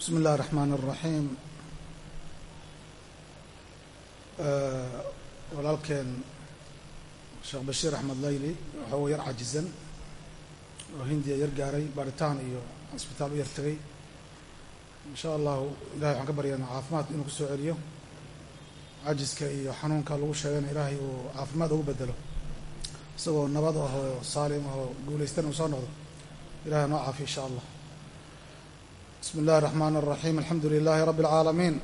bsmi اllahi الرaxmaan الraxiim walaalkeen sheekh bashiir axmed layli waxauu yar cajizan oo hindiya yar gaaray baaritaan iyo cisbitaal u yar tegay in sha allahu ilahay waxaan ka baryaana caafimaad inuu ku soo celiyo cajiska iyo xanuunka lagu sheegayna ilaahay uu caafimaad ugu bedelo isagoo nabad ahoo saalim ahoo guulaystan uu soo noqdo ilahay noo caafiya in sha allah bsmi اllahi الرحman الرaحيم alxamdu لilaahi rab العaalamiin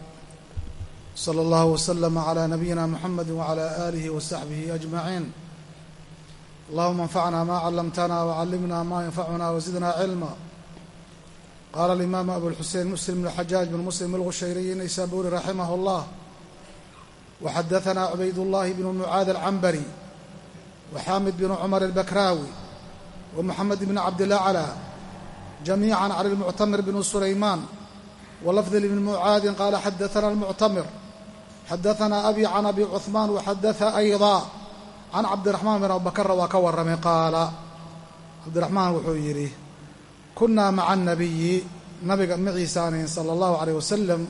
slى اllah وslm عlى nabiyina mxamedi وعlى آlih وsaxbih أجmaعiin allahuma اnfacna ma clamtna وclimna ma ynfacuna wزidna cilma qala الإimam abu الxusein muslim بn xajaaج bn muslim اlgushayriy naysaburi raximah اllah وxadaثna cubayd الlahi bn mucaad الcambari وxamid bn cmar الbakraawi ومxamed bn cabdالأعlى جميعا عن المعتمر بن سليمان ولفظ لبن معاad قال xدثنا المعتمر xدثنا أبي عن أبي عثمان وxدث أيضا عن cبدالرحمن بن أبوبكر waa ka waramay qاaل cبدالرحمن wuxuu yidhi كuنaa mعa النبي nabiga maciisaanayn صلى الله عليه وسلم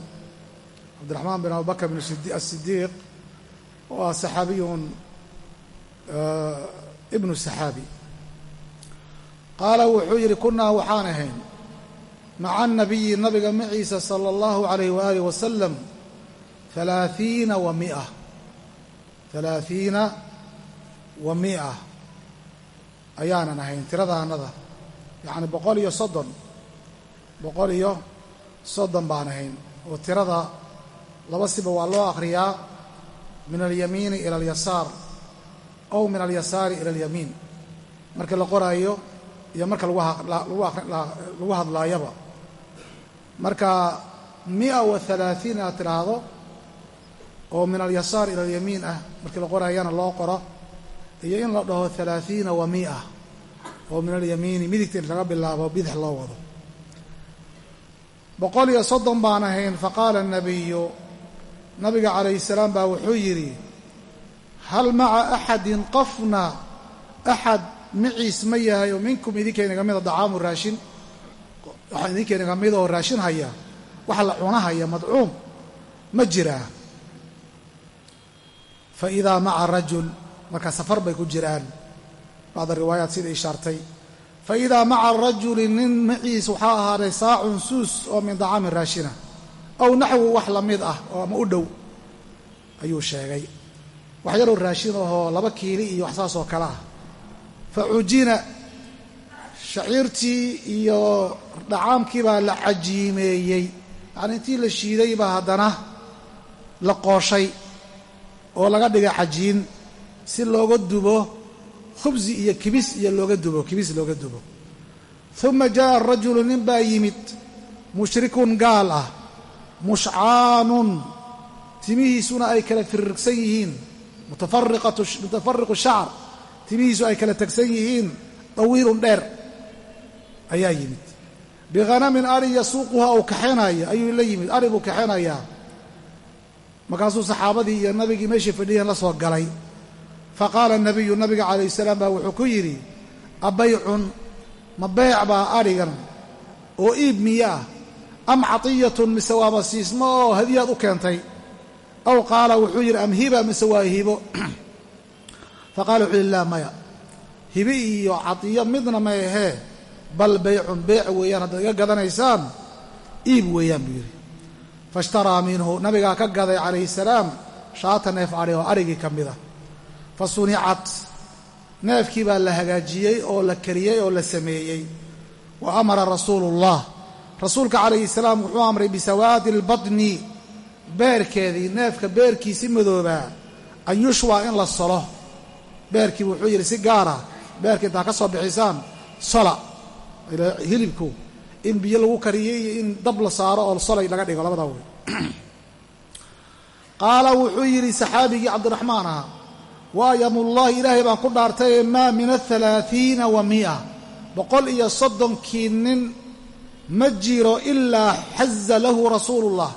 cبدالرحمن بن أبوبكر بن الصديق waa صحaabiy بن صحاaبي qaala wuxuu yidhi kunnaa waxaan ahayn maca anabiyi nabiga maciisa sala allahu calayh waaalih wasalam halaahiina wa mia. Halaahiina wa mia ayaanan ahayn tiradaanada yacni boqol iyo soddon boqol iyo soddon baan ahayn oo tirada laba siba waa loo akhriyaa min alyamiini ila alyasaar ow min alyasaari ila alyamiin. Markii la qoraayo iyo marka lagu hadlaayaba. Marka mia wa alaaiin aad tidhaahdo oo min alyasaar ila alyamiin ah markii la qorayana loo qoro iyo in la dhaho alaaiina wa mia oo min alyamiini midigta in laga bilaabo bidix loo wado. Boqol iyo soddon baan ahayn faqaala anabiyu nabiga calayhi salaam baa wuxuu yidhi hal maca axadin qofna axad maciis ma yahay oo minkum idinkaynaga mida dacaamu raashin. Waxaa idinkaynaga mid oo raashin haya waxa la cunahaya madcuum. Ma jiraa fa idaa maca rajul marka safar bay ku jiraan. Bacda riwaayaat sida ishaartay. Fa idaa maca rajuli nin maciis waxaa ahaaday saacun suus oo min dacaamin raashina. Aw naxwu wax la mid ah oo ama u dhow ayuu sheegay. Wax yaroo raashin ahoo laba kiili iyo wax saas oo kale ah facujina shaciirtii iyo dhacaamkii baa la cajiimeeyey. Yacni intii la shiiday baa haddana la qooshay oo laga dhigay cajiin. Si looga dubo khubsi iyo kibis iyo looga dubo kibis looga dubo. Uma jaa'a rajulu nin baa yimid mushrikun gaal ah mushcaanun. Timihiisuna ay kala firirsan yihiin mutafariqu shacr timihiisu ay kala tegsan yihiin dawiilun dheer ayaa yimid. Bikhanamin ari yasuuquha uu kaxeenaya ayuu la yimid. Ari buu kaxeenayaa markaasuu saxaabadii iyo nabigii meeshii fadhiyeen la soo galay. Fa qaala nabiyu nabiga calayh salaam baa wuxuu ku yidhi abaycun ma beec baa adhigan oo iib miya ah. Am catiyatun mise waaba siismo oo hadiyaad u keentay? Aw qaala wuxuu yidhi am hiba mise waa hibo faqala wuxuu yihi laa maya hibi iyo cadiyo midna ma ahee bal beycun beec weeyaan haddaad iga gadanaysaan iib weeyaan buu yidhi faishtaraa minhu nabigaa ka gaday calayhi salaam shaata neef adhi oo arigii ka mid a fa sunicat neefkii baa la hagaajiyey oo la kariyey oo la sameeyey wa amara rasuulu ullah rasuulka calayhi salaam wuxuu amray bisawaadi albatni beerkeedii neefka beerkiisi madoobaa an yushwaa in la solo beerkii wuxuu yidhi si gaara beerka intaa ka soo bixisaan sola. Hilibku in biyo lagu kariyey iyo in dab la saaro oo solay laga dhigo labadaa wey qaala wuxuu yidhi saxaabigii cabdiraxmaan ahaa waayamullaahi ilaahay baan ku dhaartaye maa min ahalaaثiina wa mia. Boqol iyo soddonkii nin ma jiro ilaa xaza lahu rasuulullah.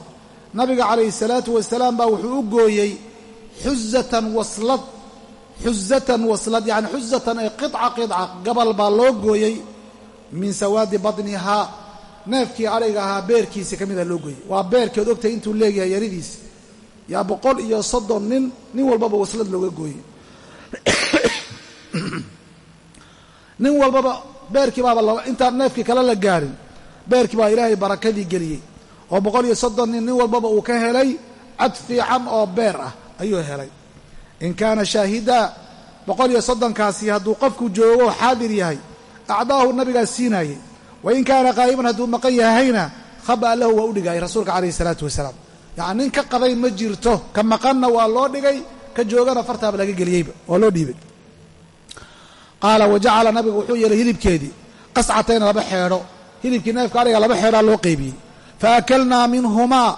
Nabiga calayhi salaatu wasalaam baa wuxuu u gooyey xuzatan waslad xuzatan waslad yani xuzatan ay qiطca qiطca gabal baa loo gooyey min sawaadi batnihaa neefkii adhiga ahaa beerkiisa ka mida loo gooyey. Waa beerkeed ogtahay intuu leeyahay yaridiisa yaa boqol iyo soddon nin nin walbaba waslad looga gooyey. Nin walbaba beerkii baaba intaan neefkii kale la gaarin beerkii baa ilaahay barakadii geliyey. Oo boqol iyo soddon nin nin walbaba uu ka helay cad fiican oo beer ah ayuu helay in kaana shaahida boqol iyo soddonkaasi hadduu qofku joogo xaadir yahay acdaahu nabigaa siinaayey. Wa in kaana qaa'iman hadduu maqan yahayna khaba lahu waa u dhigayay rasuulka calayhi salaatu wasalaam. Yacni nin ka qaday ma jirto ka maqanna waa loo dhigay ka joogana fartaaba laga geliyeyba waa loo dhiibay. Qaala wa jacala nabigu wuxuu yeelay hilibkeedii qascatayna laba xeedho. Hilibkii neefka adhiga laba xeedhaa loo qeybiyey. Fa akalnaa minhumaa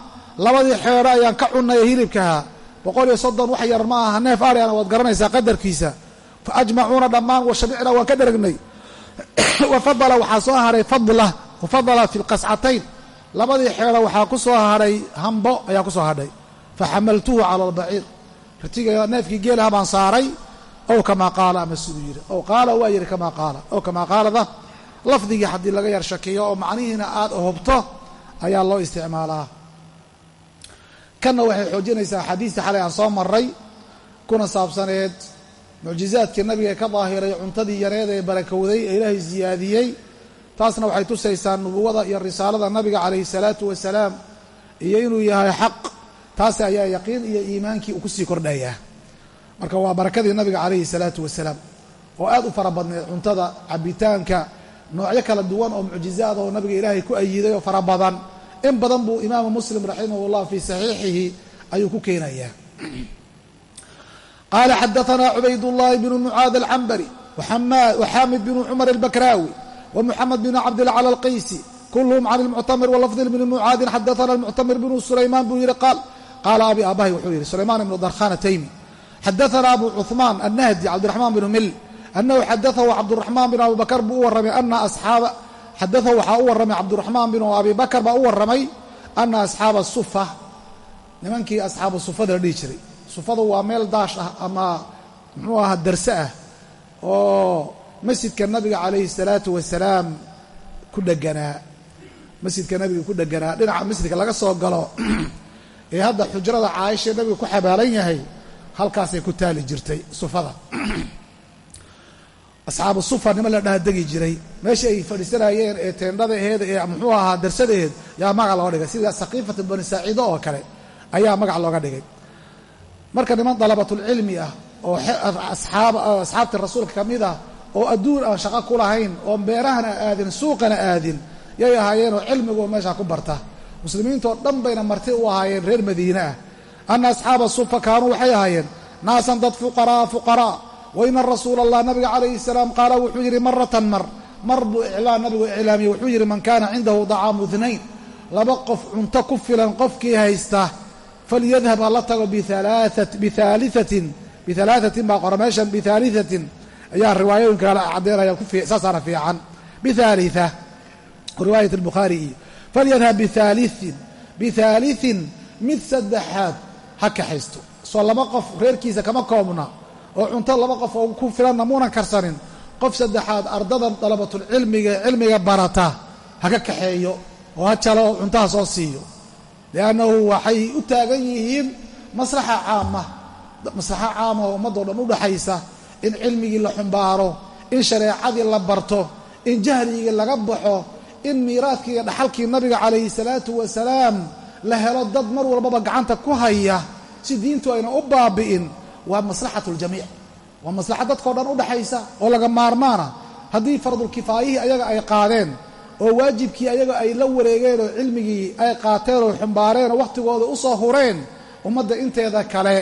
labadii xeedho ayaan ka cunnay hilibkaha boqol iyo soddon wax yar ma aha neef adhigana waad garanaysaa qadarkiisa. Fa ajmacuuna dhammaan wa shamicnaa waan ka dheragnay wa fadala waxaa soo haray fadla wa fadala fi lqascatayn labadii xeedho waxaa ku soo hadhay hambo ayaa ku soo hadhay fa xamaltuhu cala albaciir ritiga neefkii geelaha baan saaray ow kamaa qaala ama siduu yidhi ow qaala waa yidhi kamaa qaala ow kamaa qaalada. Lafdigii haddii laga yar shakiyo oo macnihiina aada hubto ayaa loo isticmaalaa kanna waxay xoojinaysaa axaadiistii xalay aan soo maray kuna saabsaneed mucjizaadkii nabiga ee ka daahiray cuntadii yareed ee barakowday ee ilaahay siyaadiyey taasna waxay tusaysaa nubuwada iyo risaalada nabiga calayhi salaatu wasalaam iyo inuu yahay xaq. Taasi ayaa yaqiin iyo iimaankii uu ku sii kordhayaa marka waa barakadii nabiga calayhi salaatu wasalaam oo aad u fara badneed cuntada cabitaanka noocyo kala duwan oo mucjizaad oo nabiga ilaahay ku ayiday oo fara badan in badan buu imaamu muslim raximah llah fi saxiixihi ayuu ku keenaya qaala xadaanaa cubaydullahi bnu mucaad alcambari waxaamid bnu cumar albakraawi wamuxamed bn cabdilcla alqaysi kulhm can lmuctamir walafdi bni mucaadin xadaana muctamir bnu sulaymaan buu yihi qaal qaala abi aabahi wuxuu yihi sulaymaan ibnu darkhan taymi xadaana abu cuثmaan annahdi cabdiraxmaan bnu mil anahu xadahu cabduraxmaan bn abubakr buu u warramay ana asxaaba xadaahu waxaa u warramay cabdiraxmaan binu abi bakar baa u warramay ana asxaaba sufa nimankii asxaaba sufada la dhihi jiray sufadu waa meel daash ah ama muxuu ahaa darse ah oo masjidka nabiga calayhi salaatu wasalaam ku dheganaa masjidka nabiga ku dheganaa dhinaca masjidka laga soo galo ee hadda xujrada caaishae nabiga ku xabaalan yahay halkaasay ku taali jirtay sufada asxaabu sufa nima la dhaha degi jiray. Meesha ay fadhiisanayeen ee teendhada aheed ee muxuu ahaa darsada aheed yaa magac looga dhigay. Sida saqiifatu bani saaciido oo kale ayaa magac looga dhigay. Marka niman dalabatulcilmi ah oo asxaabta rasuulka ka mid ah oo adduun aan shaqo ku lahayn oo beerahana aadin suuqana aadin yay ahaayeenoo cilmigu meeshaa ku barta. Muslimiintoo dhan bayna marti u ahaayeen reer madiine ah. Anna asxaaba sufa kaanuu waxay ahaayeen naasan dad fuqaraa fuqaraa wa ina rasuula allah nabiga calayhi salaam qaala wuxuu yidhi maratan mar mar buu iclaan nabigu iclaamiyey wuxuu yidhi man kaana cindahu dacaamu dnayn laba qof cunto ku filan qofkii haysta falyadhab ha la tago biaaliatin bialaaatin baa qora meeshan bihaaliatin ayaa riwaayooyinka kale caddeynaya saasaana fiican bihalia riwaayat albukhaari iyo falyadhab bihaaliin bihaaliin mid saddexaad ha kaxaysto soo laba qof reerkiisa kama koobna oo cunto laba qof oo ku filanna muunan karsanin. Qof saddexaad ardada dalabatulcilmiga cilmiga barata ha ka kaxeeyo oo ha jalo oo cuntaha soo siiyo. Liannahu waxay u taagan yihiin maslaxa caama maslaxa caama oo ummadoo dhan u dhaxaysa in cilmigii la xumbaaro in shareecadii la barto in jahligii laga baxo in miiraadkii iyo dhaxalkii nabiga calayhi salaatu wasalaam la helo dad mar walbaba gacanta ku haya si diintu ayna u baabi'in waa maslaxatu ljamiic waa maslaxad dadkao dhan u dhaxaysa oo laga maarmaana. Haddii fardulkifaayihii ayaga ay qaadeen oo waajibkii ayaga ay la wareegeen oo cilmigii ay qaateen oo xumbaareen oo wakhtigooda u soo hureen ummadda inteeda kale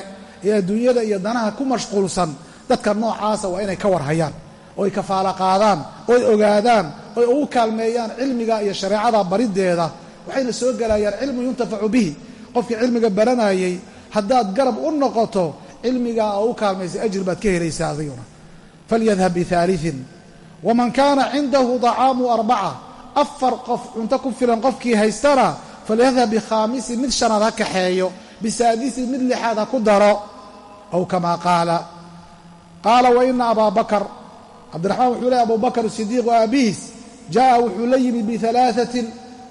ee adduunyada iyo danaha ku mashquulsan dadka noocaasa waa inay ka warhayaan oo ay kafaalo qaadaan oo ay ogaadaan oo ay ugu kaalmeeyaan cilmiga iyo shareecada bariddeeda. Waxayna soo gelayaan cilmu yuntafacu bihi. Qofkii cilmiga baranayay haddaad garab u noqoto cilmigaa oo u kaalmaysay ajir baad ka helaysaa adiguna. Falyadhab bihaaliin waman kaana cindahu dacaamu arbaca afar qof cunto ku filan qofkii haystana falyadhab bikhaamisin mid shanaad ha kaxeeyo bisaadisin mid lixaad ha ku daro aw kamaa qaala. Qaala wa ina abaa bakar cabdiraxmaan wuxuu leey abu bakr sidiiq o aabihiis jaa'a wuxuu la yimid bialaaثatin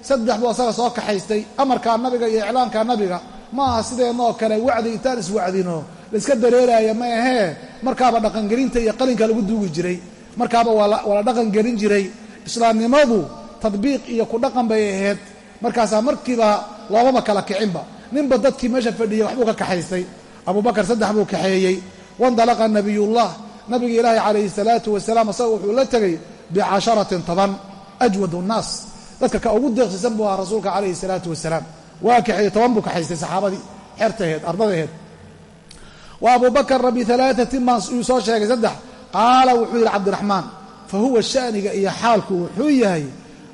saddex buu asaga soo kaxaystay amarkaa nabiga iyo iclaanka nabiga ma aha sideenna oo kale wacdi intaan iswacdino. Laiska dareeraaya ma ahee? Markaaba dhaqangelinta iyo qalinka lagu duugi jiray. Markaaba waa la dhaqangelin jiray. Islaamnimadu tadbiiq iyo ku dhaqan bay ahayd. Markaasaa markiiba loomama kala kicinba ninba dadkii meesha fadhiyey waxbuu ka kaxaystay. Abubakar saddex buu kaxeeyey. Wandalaqa nabiyullah. Nabiga ilaahi calayhi salaatu wasalaam asaga wuxuu la tegey bicasharatin toban ajwad nnaas dadka ka ugu deeqsisan buu ahaa rasuulka calayhi salaatu wasalaam waa kaxeeyey toban buu kaxaystay saxaabadii xertaheed ardadaheed wa abubakar rabi alaatatin baan uu soo sheegay saddex. Qaala wuxuu yidhi cabdiraxmaan fa huwa sha'niga iyo xaalku wuxuu yahay.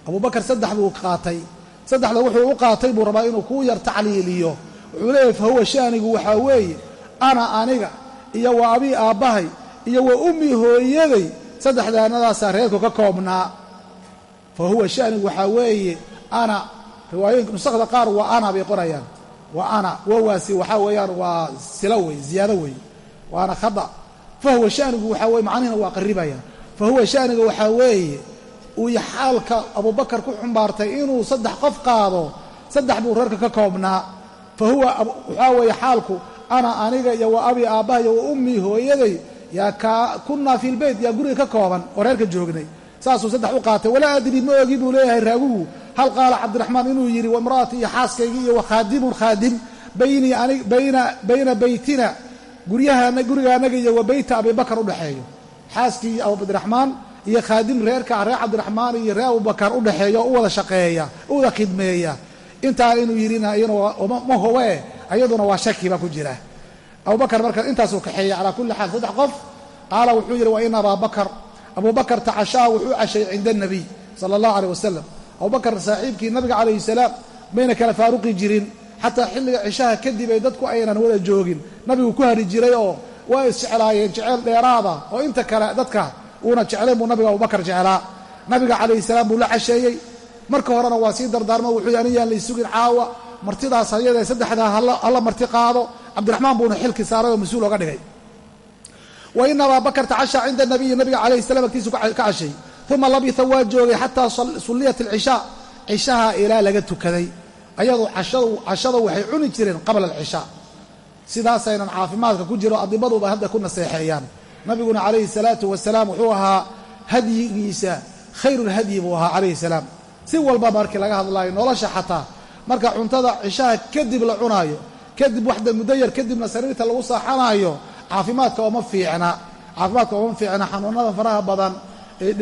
Abubakar saddex buu qaatay. Saddexda wuxuu u qaatay buu rabaa inuu kuu yar tacliiliyo. Wuxuu leeyahy fa huwa sha'nigu waxaa weeye ana aniga iyo wa abii aabbahay iyo wa ummii hooyaday saddexdaanadaasaa reerku ka koobnaa. Fa huwa sha'nigu waxaa weeye ana riwaayooyinka nusakda qaar waa ana bay qorayaan. Waa ana wawaasi waxaa weeyaan waa silo wey ziyaado wey waana khada. Fa huwa sha'nigu waxaa weye macnihina waa qaribaya fa huwa sha'niga waxaa weeye uu xaalka abubakar ku xumbaartay inuu saddex qof qaado saddex buu reerka ka koobnaa. Fa huwa waxaa weeye xaalku ana aniga iyo wa abi aabbaha iyo wa ummii hooyaday yaa kaa kunnaa fi yaa guriga ka kooban oo reerka joognay saasuu saddex u qaatay walaa adri ma ogi buu leeyahay raaguhu. Hal qaala cabdiraxmaan inuu yidhi waimra'atii iyo xaaskaygii iyo wakhaadimun khaadim bayna beytina guriga anaga iyo wa beyta abibakar udhexeeyo xaaskii abubdiraxmaan iyo khaadim reerka reer cabdiraxmaan iyo reer abubakar u dhexeeya oo u wada shaqeeya u wada khidmeeya. Intaa inuu yidhina iyaduna ma howe ayaduna waa shaki baa ku jira. Abubakar marka intaasuu kaxeeyey calaa kulli xaal saddex qof? Qaala wuxuu yidhi wa ina abaabakar abubakar tacashaa wuxuu casheeyey cinda anabiy sala allahu aleyh wasalam abubakar saaxiibkii nabiga calayhi salaam mayna kala faaruqi jirin xataa xilliga cishaha kadib ay dadku aynan wada joogin. Nabigu ku hari jiray oo waa isjeclaayeen jeceyl dheeraada oo inta kale dadka uuna jeclayn buu nabiga abubakar jeclaa. Nabiga calayhi salaam buu la casheeyey marka horena waa sii dardaarmo wuxuu yidhi aniyaan laysugin caawa. Martidaas hayadee saddexdaa hala marti qaado. Cabdiraxmaan buuna xilki saaray oo mas'uul oga dhigay wa ina abaabakar tacashaa cinda nabiyi nabiga calayhi salam agtiisu ka cashay uma labitha waa joogay xataa sulliyat alcishaa cishaha ilaa laga tukaday ayadu cashada waxay cuni jireen qabla alcishaa sidaasaynan caafimaadka ku jiro adibaduba hadda ku naseexeeyaan nabiguna calayhi salaatu wasalaam wuxuu ahaa hadyigiisa khayrulhadyi buu ahaa calayhi salaam si walba markii laga hadlaayo nolosha xataa marka cuntada cishaha kadib la cunaayo kadib waxda muddo yar kadibna sariirta lagu saaxanaayo caafimaadka ooma fiicna caafimaadka ooma fiicna xanuunada faraha badan ee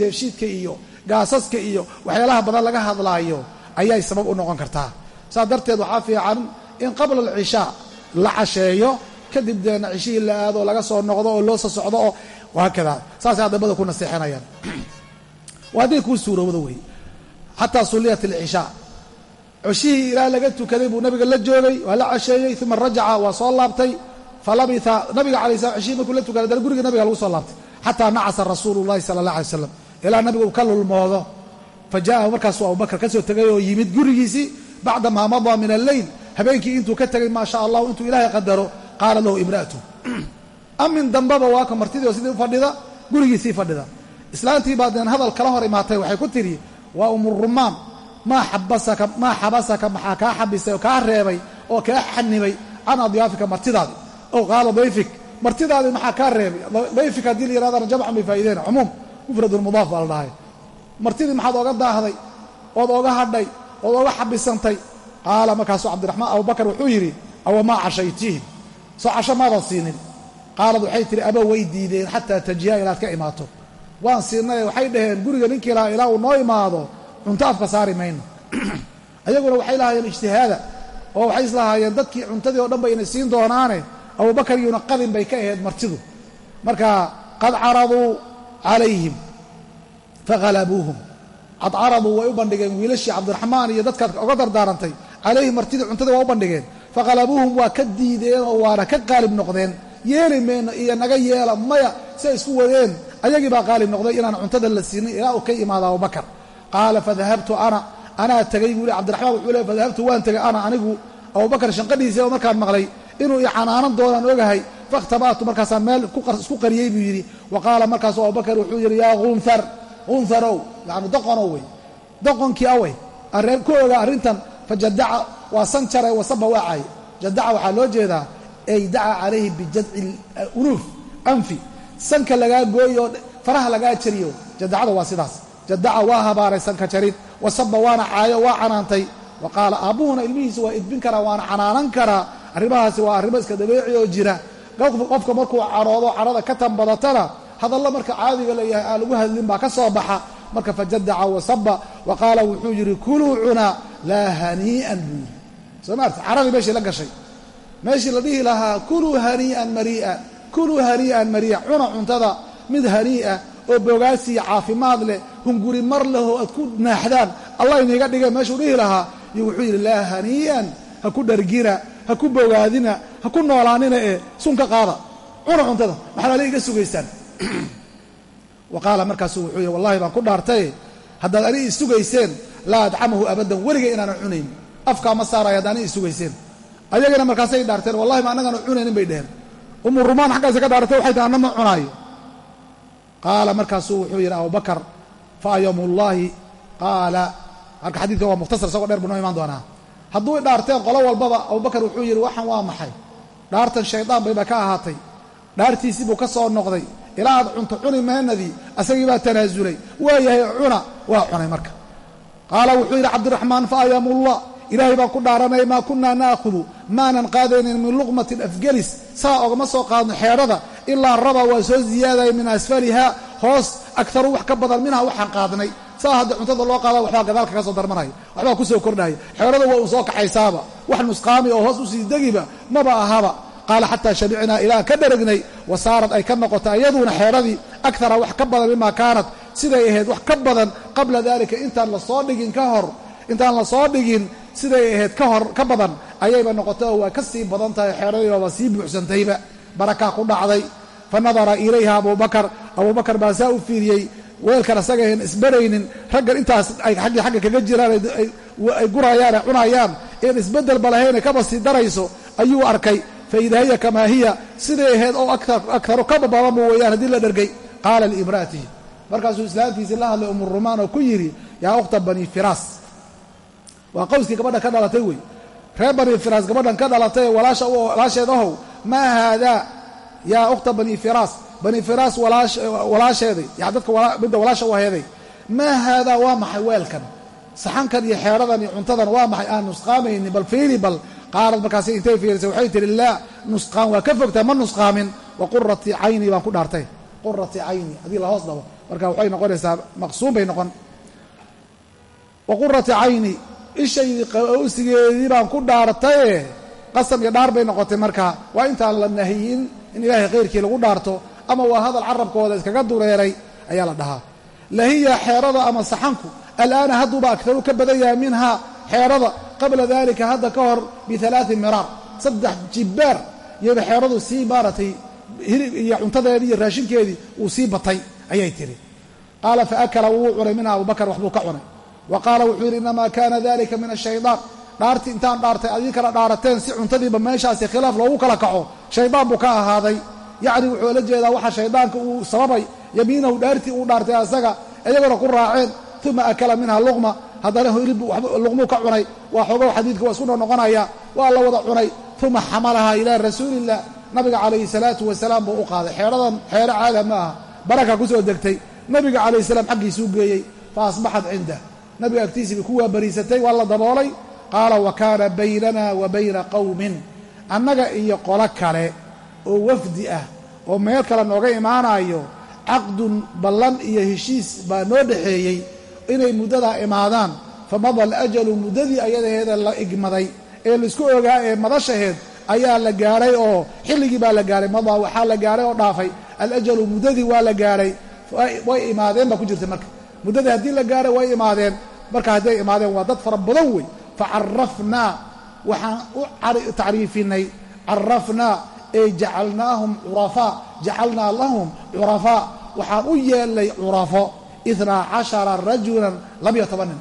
dheefshiidka iyo gaasaska iyo waxyaalaha badan laga hadlaayo ayay sabab u noqon kartaa. Saas darteed waxaa fiican in qabla alcishaa la casheeyo kadib deena cishihii la aado laga soo noqdo oo loo soo socdo oo wahaakada saasay adabada ku naseexanayaan. Waa hadday kuu suurowdo wey. Xataa sulliyat alcishaa cishihii ilaa laga tukaday buu nabiga la joogay waa la casheeyey uma rajaca waa soo laabtay falabitha nabiga alay slam cishihii markuu la tukaday dana guriga nabiga lagu soo laabtay. Xataa nacasa rasuulu llahi sala allah alay slam ilaa nabiga uu ka lulmoodo. Fa ja'ahu markaasuu abubakar ka soo tegay oo yimid gurigiisii bacda maa madaa min alleyl habeenkii intuu ka tegay maa sha allahu intuu ilaahay qadaro qaala lahu imra'atu. Amin dambaba waa ka oo sidii u fadhida? Gurigiisii fadhida. Islaantii baa deen hadal kala hor imaatay waxay ku tidhi waa umurumaan maa xabasaka maxaa kaa xabisay oo kaa reebay oo kaa xanibay can adyaafika martidaadi ow qaala dayfik martidaadi maxaa kaa reebay? Dayfik haddii la yirahdana jamcan bay faa'iideen cumuum mufradun mudaaf baa la dhahay. Martidii maxaad ooga daahday ood ooga hadhay ood ooga xabisantay? Qaala markaasuu cabdiraxmaan abubakar wuxuu yidhi awa maa cashaytihi soo casho maadan siinin. Qaalad waxay tihi aba way diideen xataa tajiya ilaad ka imaato. Waan siinay waxay dhaheen guriga ninkii lahaa ilaa uu noo imaado cunto afka saari mayno. Ayaguna waxay lahaayeen ijtihaada oo waxay islahaayeen dadkii cuntadii oo dhan ba inay siin doonaane abubakar iyuna qadin bay ka ahayd martidu. Marka qad caraduu calayhim faghalabuuhum qad caraduu way u bandhigeen wiilashii cabdiraxmaan iyo dadkaad oga dardaarantay. Calayhim martidii cuntadii waa u bandhigeen. Faghalabuuhum waa ka diideen oo waana ka qaalib noqdeen. Yeeli mayno iyo naga yeela maya say isku wadeen. Ayagii baa qaalib noqday inaan cuntada la siinin ilaa uu ka imaado abubakar qaala fadahabtu ana anaa tegay buu le cabdiraxmaan. Wuxuu le fadahabtu waan tegay ana anigu. Abubakar shanqadhiisa oo markaan maqlay inuu i canaanan doonaan ogahay fakhtaba'tu markaasaan meel isku qariyey buu yidhi. Wa qaala markaasu abubakar wuxuu yidhi yaa unhar unharow yani doqonow wey. Doqonkii awey ku ogaa arrintan fajadaca waa san jaray wasaba waa caay jadaca waxaa loo jeedaa ay daca calayhi bijadci unuuf anfi. Sanka lagaa gooyo faraha lagaa jariyo. Jadacada waa sidaas. Jadaca waa habaaray sanka jarid wasaba waana caayo waa canaantay wa qaala aabbuhuna ilmihiisa waa idbin karaa waana canaanan karaa arrimahaasi waa arrimo iska dabeeci oo jira. Qofka markuu caroodo carada ka tanbadatana hadalla marka caadiga layahay aan lagu hadlin baa ka soo baxa. Marka fajadaca wasaba wa qaala wuxuu yidhi kuluu cunaa laa hanii'an buu yidhi soo maarta caradii meeshii la gashay. Meeshii la dhihi lahaa kuluu hanii'an marii'a kuluu hanii'an marii'a cuna cuntada mid hanii'a oo bogaasiya caafimaad leh hunguri mar leh oo aad ku naaxdaan allah iniga dhigay. Meeshuu dhihi lahaa iyo wuxuu yidhi laa hanii'an ha ku dhargina ha ku bogaadina ha ku noolaanina ee sunka qaada. Cuna cuntada maxaad iga sugaysaan wa qaala markaasu wuxuu yidhi wallahi baan ku dhaartaye haddaad ani i sugayseen laa adcamahu abadan weligay inaanan cunayn. Afkaa ma saaraya hadda ani i sugayseen. Ayagana markaasay dhaarteen wallahi ma annagaanu cunaynin bay dheheen umu rumaan xaggaasi ka dhaartay waxay tahay anna ma cunaayo. Qaala markaasuu wuxuu yidhi abubakar fa ayamullaahi qaala marka xadiidka waa mukhtasar isagoo dheer buu noo imaan doonaa hadduu dhaarteen qolo walbaba abubakar wuxuu yidhi waxan waa maxay? Dhaartan shaydaan bayba ka ahaatay. Dhaartiisii buu ka soo noqday. Ilaa aad cunto cuni meenadii asagii baa tanaasulay. Waayahay cuna waa cunay marka. Qaala wuxuu yidhi cabdiraxmaan fa ayamullah. Ilaahay baan ku dhaaranay maa kunaa naakhudu maanan qaadaynin min luqmatin afgelis. Saa ogama soo qaadno xeedhada ilaa raba waa soo ziyaadaya min asfaliha hoos agtaru wax ka badan minha waxaan qaadnay saa hadda cuntada loo qaada waxbaa gadaalka ka soo darmanaya waxbaa ku soo kordhaya xeedhada waa uu soo kaxaysaaba. Wax nusqaami oo hoos u sii degiba maba ahaba. Qaala xataa shabicnaa ilaa ka dharagnay wa saarad ay ka noqotay iyaduna xeedhadii akara wax ka badan mima kaanat. Siday ahayd wax ka badan qabla dalika intaan la soo dhigin ka hor intaan la soo dhigin siday ahayd ka hor ka badan ayayba noqotay oo waa ka sii badan tahay xeedhadii waaba sii buuxsantayba. Barakaa ku dhacday. Fa nadara ilayha abubakar abubakar baa saa u fiiriyey weelkan asaga ahan isbaraynin raggan intaas ay aggii xagga kaga jiraan ay gurayaan ay cunayaan een isbeddelba lahayna kaba sii darayso ayuu arkay fa idaa hiya kamaa hiya siday ahayd oo aktaru kaba badanba weeyaan haddii la dhergay qaala liimra'atihi markaasuu islaantiisii la hadlay umurumaan oo ku yidhi yaa ukhta bani firaas. Waa qowskii gabadhan ka dhalatay wey. Reer bani firaas gabadhan ka dhalatay ee walaasheed ahow maa haadaa yaa ukhta bani firaas bani firaas walaasheeday. Yani dadka midda walaasha u aheeday maa haadaa waa maxay weelkan? Saxankan iyo xeedhadan iyo cuntadan waa maxay? Aan nusqaamaynin bal fiiri bal qaalad markaasi intay fiirisay waxay tihi laa nusqaan waa ka fogtaa ma nusqaamin. Wa qurati cayni baan ku dhaartay. Qurati cayni haddii la hoos dhabo. Marka waxay noqonaysaa maqsuum bay noqon. Wa qurati cayni ishaydii qawsigeedii baan ku dhaartaye qasam iyo dhaar bay noqotay marka. Waa intaan la nahiyin in ilaahay khayrkii lagu dhaarto ama waa hadal carabkooda iskaga dureeray ayaa la dhahaa. Lahiya xeerada ama saxanku alaana hadduuba agtaru ka badan yahay minhaa xeerada qabla dalika hadda ka hor bialaai miraar. Saddex jibbaar yoba xeeradu sii maaratay hilib iyo cuntadeedii iyo raashinkeedii uu sii batay ayay tiri. Qaala faakala wuu cunay minha abubakar waxbuu ka cunay. Wa qaala wuxuu yidhi inamaa kana dalika min ashaydaan dhaartii intaan dhaartay adii kala dhaarateen si cuntadiiba meeshaasi khilaaf loogu kala kaco shaydaan buu ka ahaaday yacni wuxuu la jeedaa waxa shaydaanka uu sababay yamiinahu dhaartii uu dhaartay asaga iyagona ku raaceen uma akala minha luqma haddana hilib luqmuu ka cunay waa xogow xadiidka waa isku noqnoqonaya waa la wada cunay uma xamalahaa ilaa rasuuliillah nabiga calayhi salaatu wasalaam buu u qaaday. Xeedhadan xeedho caada ma aha baraka ku soo degtay. Nabiga calayhi salaam xaggiisuu geeyey fa asbaxat cindah nabiga agtiisii bay ku waa la daboolay. Qaala wa kaana baynana wa bayna qowmin annaga iyo qolo kale oo wafdi ah oo meel kale nooga imaanayo caqdun ballan iyo heshiis baa noo dhexeeyey inay muddadaa imaadaan. Famada alajalu muddadii ayadaheeda la igmaday ee la isku ogaa ee madashaheed ayaa la gaadhay oo xilligii baa la gaadhay madaa waxaa la gaadhay oo dhaafay. Alajalu muddadii waa la gaadhay way imaadeen baa ku jirta marka. Muddadii haddii la gaadhay way imaadeen. Marka hadday imaadeen waa dad fara badan wey. Facarafnaa waxaan u tacriifinay. Carafnaa ey jacalnaahum curafaa jacalnaa lahum curafaa waxaan u yeelnay curafo itnaa cashara rajulan labiyo toban nin.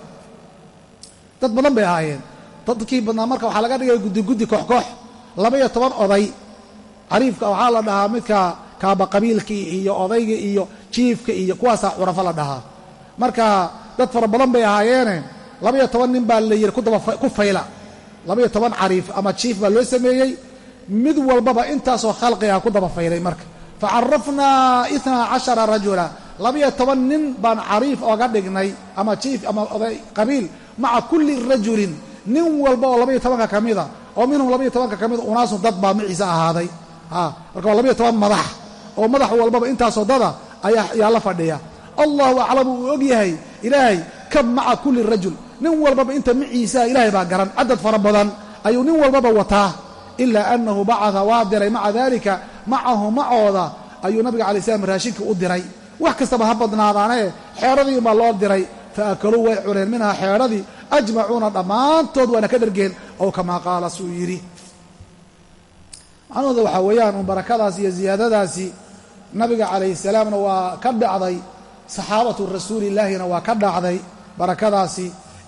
Dad badan bay ahaayeen. Dadkii badnaa marka waxaa laga dhigay guddi guddi koox koox. Labaiyo toban oday. Cariifka waxaa la dhahaa midka kaaba qabiilkii iyo odayga iyo jiifka iyo kuwaasaa curafo la dhahaa. Marka dad fara badan bay ahaayeene labaiyo toban nin baa la yidhi ku fayla. Labaiyo toban cariif ama jiif baa loo sameeyey mid walbaba intaasoo khalqi ah ku daba faylay marka. Fa carafnaa itnaa cashara rajula. Labaiyo toban nin baan cariif ooga dhignay ama jiif ama oday qabiil maca kulli rajulin. Nin walba oo labaiyo tobanka ka mida oo minhum labaiyo tobanka ka mida dad baa maciisa ahaaday. Marka waa labaiyo toban madax oo madax walbaba intaasoo dada ayaa la fadhiya. Allahu aclamu uu og yahay ilaahay kam maca kulli rajul. Nin walbaba inta maciisaa ilaahay baa garan cadad fara badan ayuu nin walbaba wataa ilaa annahu bacaa waa diray maca dalika macahu macooda ayuu nabiga alay slam raashinka u diray. Wax kastaba ha badnaadaanee xeeradii baa loo diray. Fa akaluu way cuneen minhaa xeeradii ajmacuuna dhammaantood waana ka dhargeen ow kamaa qaala suu yidhi. Macnuhooda waxaa weeyaan un barakadaas iyo ziyaadadaasi nabiga calayhi salaamna waa ka dhacday saxaabatu rasuulillaahina waa ka dhacday barakadaasi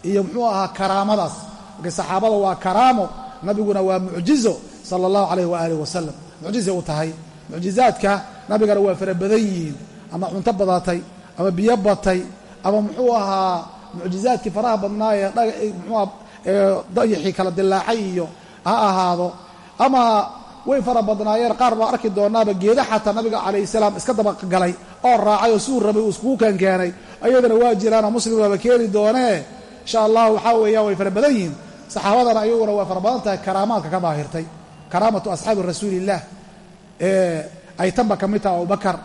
iyo muxuu ahaa karaamadaas. Marka saxaabada waa karaamo nabiguna waa mucjizo sala allahu calayh waaalih wasalam mucjizay u tahay. Mucjizaadka nabigana waa fara badan yihiin. Ama cunto badatay ama biyo batay ama muxuu ahaa mucjizaadkii faraha badnaayee mxuua dayixii kala dilaacay iyo ha ahaado. Ama way fara badnaayeen qaar baa arki doonaaba geeda xataa nabiga calayhi salaam iska dabagalay oo raacay oo suu rabay uu iskugu keenkeenay ayadana waa jiraanoo muslim waaba keeni doonee? Insha allahu waxaa weeyaan way fara badan yihiin saxaabadana ayaguna waa fara badan tahay karaamaadka ka daahirtay. Karaamatu asxaabi rasuuliillah ay tanba ka mid tahay abubakar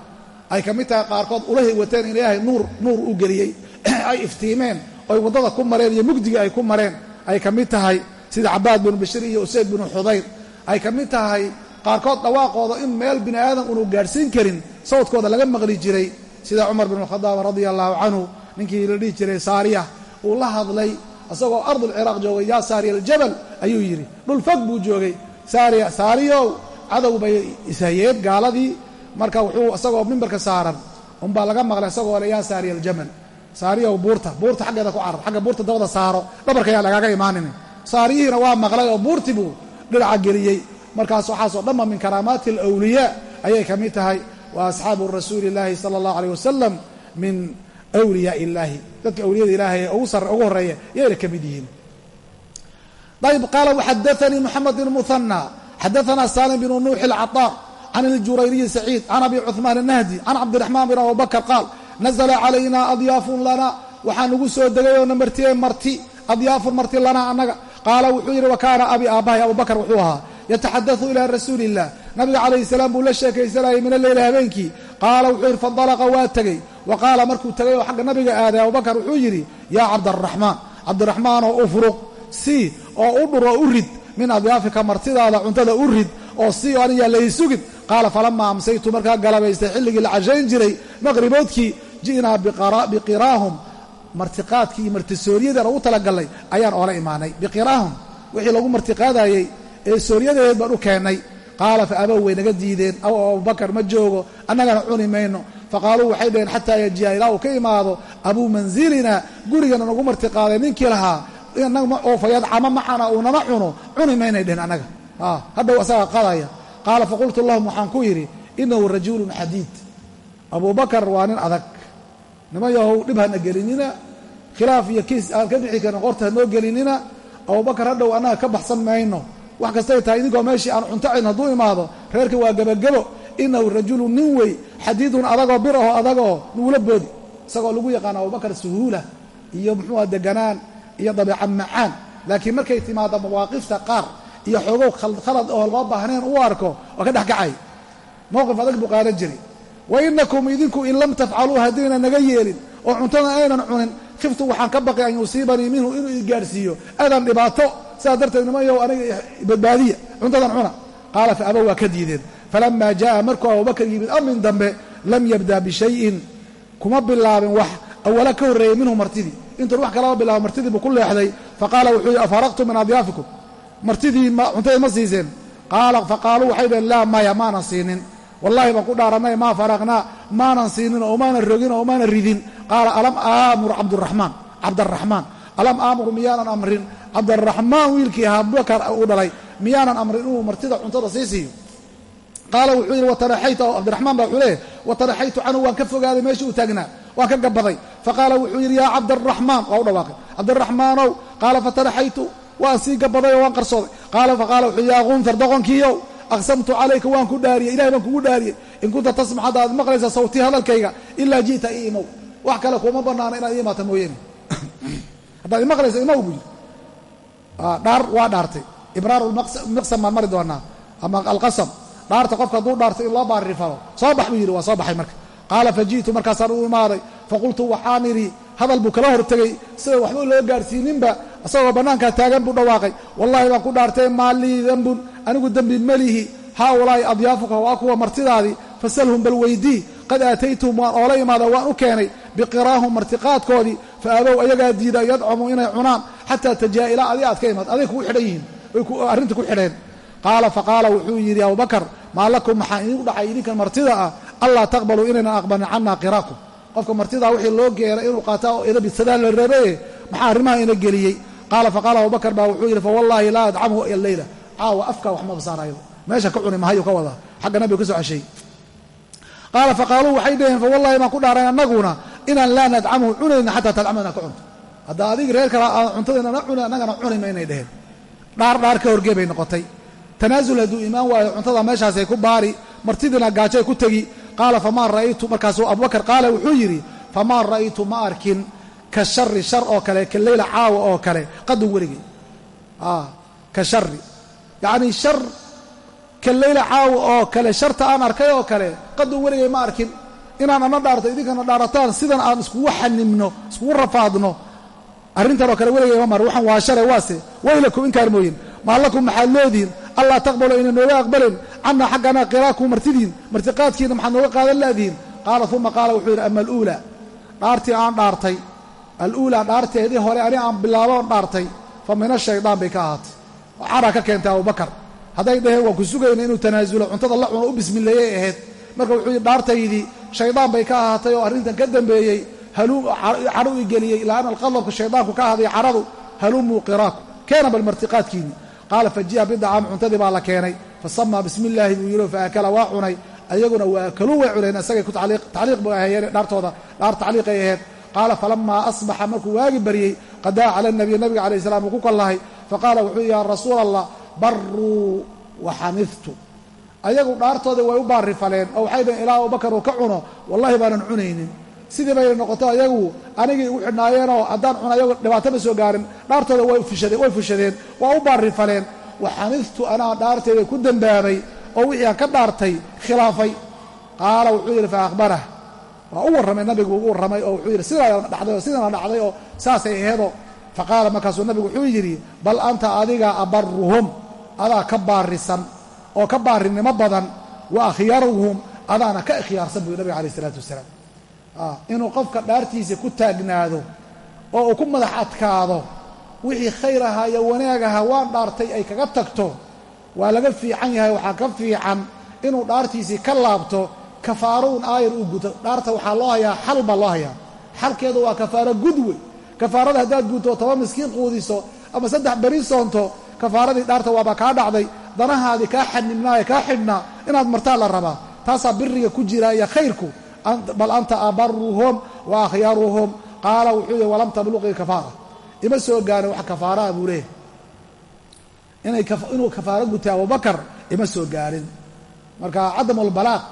ay ka mid tahay qaarkood ulahay wateen in ilaahay nuur nuur u geliyey. Ay iftiimeen oy waddada ku mareen iyo mugdiga ay ku mareen ay ka mid tahay sida cabaad binu bashir iyo usayd binu xudayr. Ay ka mid tahay qaarkood dhawaaqooda in meel bini aadam unu gaadhsiin karin sawdkooda laga maqli jiray. Sida cumar binu khadaab radia allahu canhu ninkii la dhihi jiray saariya uu la hadlay isagoo ardulciraaq joogay yaa saariya aljabal ayuu yidhi. Dhul fog buu joogay. Saariya saariyow cadow bay ishayeed gaaladii. Marka wuxuu isagoo mimbarka saaran unbaa laga maqlay isagoo le yaa saariya aljamal saariyow buurta buurta xaggeeda ku carar xagga buurta dabada saaro dhabarka ayaa lagaaga imaanin saariyihiina waa maqlay oo buurti buu dhinaca geliyey. Markaas waxaasoo dhanba min karaamaati alawliyaa ayay ka mid tahay. Wa asxaabu rasuuli illaahi sala allahu aleyh wasalam min awliyaa illaahi dadka awliyada ilaahay ee ugu sar ugu horreeya yayna ka mid yihiin. Ayb qaala waxadaanii moxamed bn muhana xadaanaa salim bn nuuxi alcaطa can iljurayriyi saciid can abi cuhmaan annahdi can cabdiraxmaan bin abubakr qaal nazla calaynaa adyaafun lana waxaa nagu soo degay oo namartie marti adyaafun marti lanaa annaga. Qaala wuxuu yidhi wa abi aabbahay abubakr wuxuu ahaa. Yataxadau ilaa rasuuli nabiga calayhi salaam buu la sheekaysanayay min habeenkii. Qaala wuxuu yidhi fandalaqa waa tegey wa qaala markuu tegay oo xagga nabiga aaday abubakar wuxuu yidhi yaa cabdaraxmaan cabdiraxmaan oo u furuq sii oo u dhur u rid min adyaafika martidaada cuntada u rid oo sii oo aniyaa lay sugid. Qaala falamaa amsaytu markaa galabaystay xilligii la cashayn jiray maqriboodkii ji'naa biqiraahum. Martiqaadkii iyo martisooryadaan ugu talagalnay ayaan oola imaanay. Biqiraahum wixii lagu martiqaadayey ee sooryadeed baan u keennay qaala fa abow way naga diideen. Aw abubakar ma joogo. Annagana cuni mayno. Faqaaluu waxay dhaheen xataa yajiya ilaa uu ka imaado abuu mansilina gurigana nagu martiqaaday ninkii lahaa oo fayadcama macana uu nama cuno. Cuni maynay dheheen annaga. Hadhow asaga qadaya. Qaala faqultu lahum waxaan ku yidhi inahu rajulun xadiid. Abubakar waa nin adag. Nima yahow dhib hana gelinina. Khilaaf iyo kiis aan ka bixi karin qorta hanoo gelinina. Abubakar hadhow annaga ka baxsan mayno wax kastay tahay idinkoo meeshii aan cuntacayn hadduu imaado reerka waa gebagebo inahu rajulun nin wey xadiidun adagoo bir aho adagoo nugula boodi isagoo lagu yaqaano abubakar suhuula iyo muxuuha deganaan iyo dabeeca macaan. Laakiin markay timaado mawaaqifta qaar iyo xoogow khalad oo loo baahneen u arko oo ka dhexkacay mowqif adag buu qaadan jiray wa inakum idinku in lam tafcaluu haddayna naga yeelin oo cuntada aynan cunin khiftu waxaan ka baqay an yusiibanii minhu inuu i gaadhsiiyo. Adan dhibaato sidaas darteed nimayow aniga badbaadiya cuntadan cuna. Qaala fa abow waa ka diideen. Falamaa jaa'a markuu abubakar yimid amin dambe lam yabda bishayin. Kuma bilaabin wax. Awala ka horreeyey minhu martidii. Intuun wax kalaba bilaabo martidii buu ku leexday. Faqaala wuxuu yidhi afaraqtu min adyaafikum? Martidii cuntadeed ma siiseen. Faqaaluu waxay dhaheen laa maya maanan siinin wallahi baan ku dhaarannay maa faraqnaa maanan siinin oo maanan rogin oo maanan ridin. Qaala alam aamur cabduraxmaan cabdaraxmaan alam aamur miyaanan amrin? Cabdaraxmaan wiilkii abubakar uu dhalay miyaanan amrin inuu martida cuntada sii siiyo. Qaala wuxuu yidhi wataraxaytu cabdiraxmaan baa wuxuu leeyahy wataraxaytu canhu waan ka fogaaday meeshii uu taagnaa waan ka gabaday faqaala wuxuu yidhi yaa cabdaraxmaan waa u dhawaaqay cabdiraxmaanow qaala fatanaxaytu waan sii gabaday oo waan qarsooday. Qaala faqaala wuxuu yaa kunfar doqonkiiow aqsamtu calayka waan ku dhaariyey ilahay baan kugu dhaariyey in kunta tasmax haddaad maqlaysa sawtii hadalkayga ilaa ji'ta i imow wax kale kuuma banaana inaad ii imaata mooyeene haddaad imaqlaysa imow buu yidhi dhaar waa dhaartay ibraaru miqsam baan mari doonaa ama alqasam dhaarta qofka hadduu dhaartay in loo baariri falo soo bax buu yidhi waa soo baxay marka qaala faji'tu markaasaan u imaaday faqultu waxaan idhi hadal buu kala hortegey sida waxba loo gaarsiininba isagoo bannaankaa taagan buu dhawaaqay. Wallahi baan ku dhaartay maa lii dembun anigu dembi melihi haaulaa'i adyaafuka waa kuwa martidaadii fasalhum bal weydii. Qad aataytuhum waan oola imaada waan u keenay biqiraahum martiqaadkoodii. Fa abow ayagaa diida yadcamu inay cunaan xataa tajaa'ila adi aad ka imaad. Aday kugu xidhan yihiin way arrinta ku xidheen. Qaala faqaala wuxuu yidhi abubakar maa lakum? Maxaa idigu dhacay? Idinkan martida ah. Allaa taqbaluu inaynan aqbalin cannaa qiraakum. Qofka martidaa wixii loo geeray inuu qaataa oo idabidsadaan la rabaye maxaa arrimaha ina geliyey qaala faqaala abubakar baa wuxuu yidhi fawallaahi laa adcamhu alleyla caawa afkaa wax ma basaarayo meesha ka cuni mahayu ka wadaa xagga nabiga ka soo ceshay qaala faqaaluu waxay dhaheen fawallahi baan ku dhaaran annaguna inaan laa nadcamhu cunayna xataa tadcamu inaa ka cunto hadda adig reer kale aan cuntadaynana cuna annagana cunayma inay dheheen dhaar dhaar ka horgee bay noqotay tanaasul hadduu imaan waayo cuntada meeshaasay ku baari martidiina gaajay ku tegi qaala famaa ra'aytu markaasuu abubakar qaala wuxuu yidhi famaa ra'aytu ma arkin ka shari shar oo kale ka leyla caawa oo kale qadun weligay. Ka shari yacnii shar ka leyla caawa oo kale sharta aan arkay oo kale qadun weligay ma arkin. Inaan ana dhaarto idinkana dhaarataan sidan aan iskugu xanimno iskugu rafaadno arrintan oo kale weligay ma mar. Waxaan waa share waase waylakum inkaar mooyin. Maa lakum maxaad leedihin allaa taqbalu ayna nooga aqbalin. Cannaa xaggana qiraakum martidiin martiqaadkiina maxaad nooga qaadan laadihin qaala uma qaala wuxuu yidhi ama aluulaa dhaartii aan dhaartay aluulaa dhaarteedii hore ani aan bilaaboon dhaartay fa min ashaydaan bay ka ahaatay. Caraa ka keentay abubakar hadday dhaheen waan ku sugayna inuu tanaasulo cuntada la cuno u bismileeyey ahayd. Marka wuxuu yidhi dhaartaydii shaydaan bay ka ahaatay oo arrintan ka dambeeyey. Cadho i geliyey ilaa ana alqadabka shaydaanku ka ahday caradu halumuu qiraaku keena bal martiqaadkiinni qaala faji'a bidacaam cuntadii baa la keenay. Fasamaa bismi illaahi buu yidhi faakala waa cunay. Ayaguna waa kaluu way cuneen isagay ku tacliiq bay ahayeen dhaartooda dhaar tacliiqay ahayd qaala falamaa asbaxa markuu waagi baryey qadaa cala nabiy nabiga calayh salam uu ku kallahay. Faqaala wuxuu yidhi yaa rasuula allah baruu waxaniftu ayagu dhaartooda way u baarifaleen oo waxay dhaheen ilaa abubakar uu ka cuno wallahi baanan cunaynin. Sidii bay noqoto ayagu anigii igu xidhnaayeenoo haddaan cun ayagu dhibaato ma soo gaarin. Dhaartooda way fushadeen waa u baarifaleen waxaniftu anaa dhaarteeda ku dembaabay oo wixii aan ka dhaartay khilaafay. Qaala wuxuu yidhi fa akhbarah waa u warramay nabigu ugu warramay oo wuxuu yidhi sidaana dhacday oo sidana dhacday oo saasay aheedoo fa qaala markaasuu nabigu wuxuu yidhi bal anta adiga abaruhum adaa ka baarisan oo ka baarinimo badan wa akhyaruhum adaana ka ikhyaarsan buu nabiga alayh isalaatu wasalaam. Inuu qofka dhaartiisa ku taagnaado oo uu ku madax adkaado wixii khayr ahaa iyo wanaag ahaa waan dhaartay ay kaga tagto waa laga fiican yahay waxaa ka fiican inuu dhaartiisii ka laabto kafaaro un aayar uu guto dhaarta waxaa loo hayaa xal baa loo hayaa. Xalkeedu waa kafaaro gudwe kafaarada haddaad gudto toba miskiin quudiso ama saddex beri soonto kafaaradii dhaarta waaba kaa dhacday. Danahaadii kaa xanibnaaye kaa xidhnaa inaad martaa la rabaa. Taasaa biriga ku jira iyo khayrku. Bal anta abaruhum wa akhyaaruhum qaala wuxuu yihi walam tabluqii kafaara. Ima soo gaarin wax kafaaraha buu leeyahy inuu kafaaro gutay abubakar ima soo gaarin. Marka cadamulbalaaq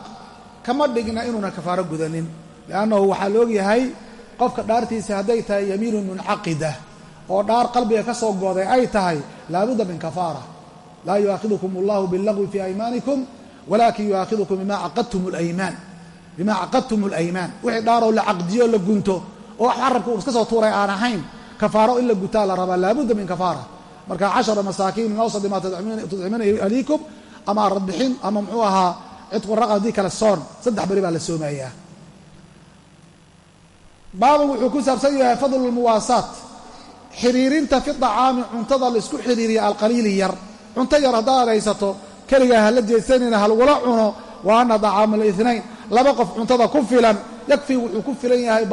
kama dhigna inuuna kafaaro gudanin. Liannahu waxaa la ogyahay qofka dhaartiisa hadday tahay yamiinun muncaqida oo dhaar qalbiga ka soo gooday ay tahay laabudda min kafaara. Laa yu'aakidukum allahu billagwi fii aymaanikum walakin yu'aakidukum bima caqadtum alaymaan bima caqadtum alaymaan wixii dhaaroo la caqdiyo la gunto oo carabka uu iska soo tuuray aan ahayn kafaaro in la gutaa la rabaa laabudda min kafaara. Marka cashara masaakiin min awsadi maa tudcimina ahliikum ama aradbixin ama muxuu ahaa cidqu raqa haddii kale soon. Saddex beri baa la soomayaa. Baaban wuxuu ku saabsan yahay fadlu lmuwaasaat xiriirinta fi dacaami cuntada la isku xiriiriya alqaliili yar. Cunto yar haddaad haysato keligaa hala jeedsanayna halagula cuno wa ana dacaama alithnayn laba qof cuntada ku filan yakfii wuxuu ku filan yahay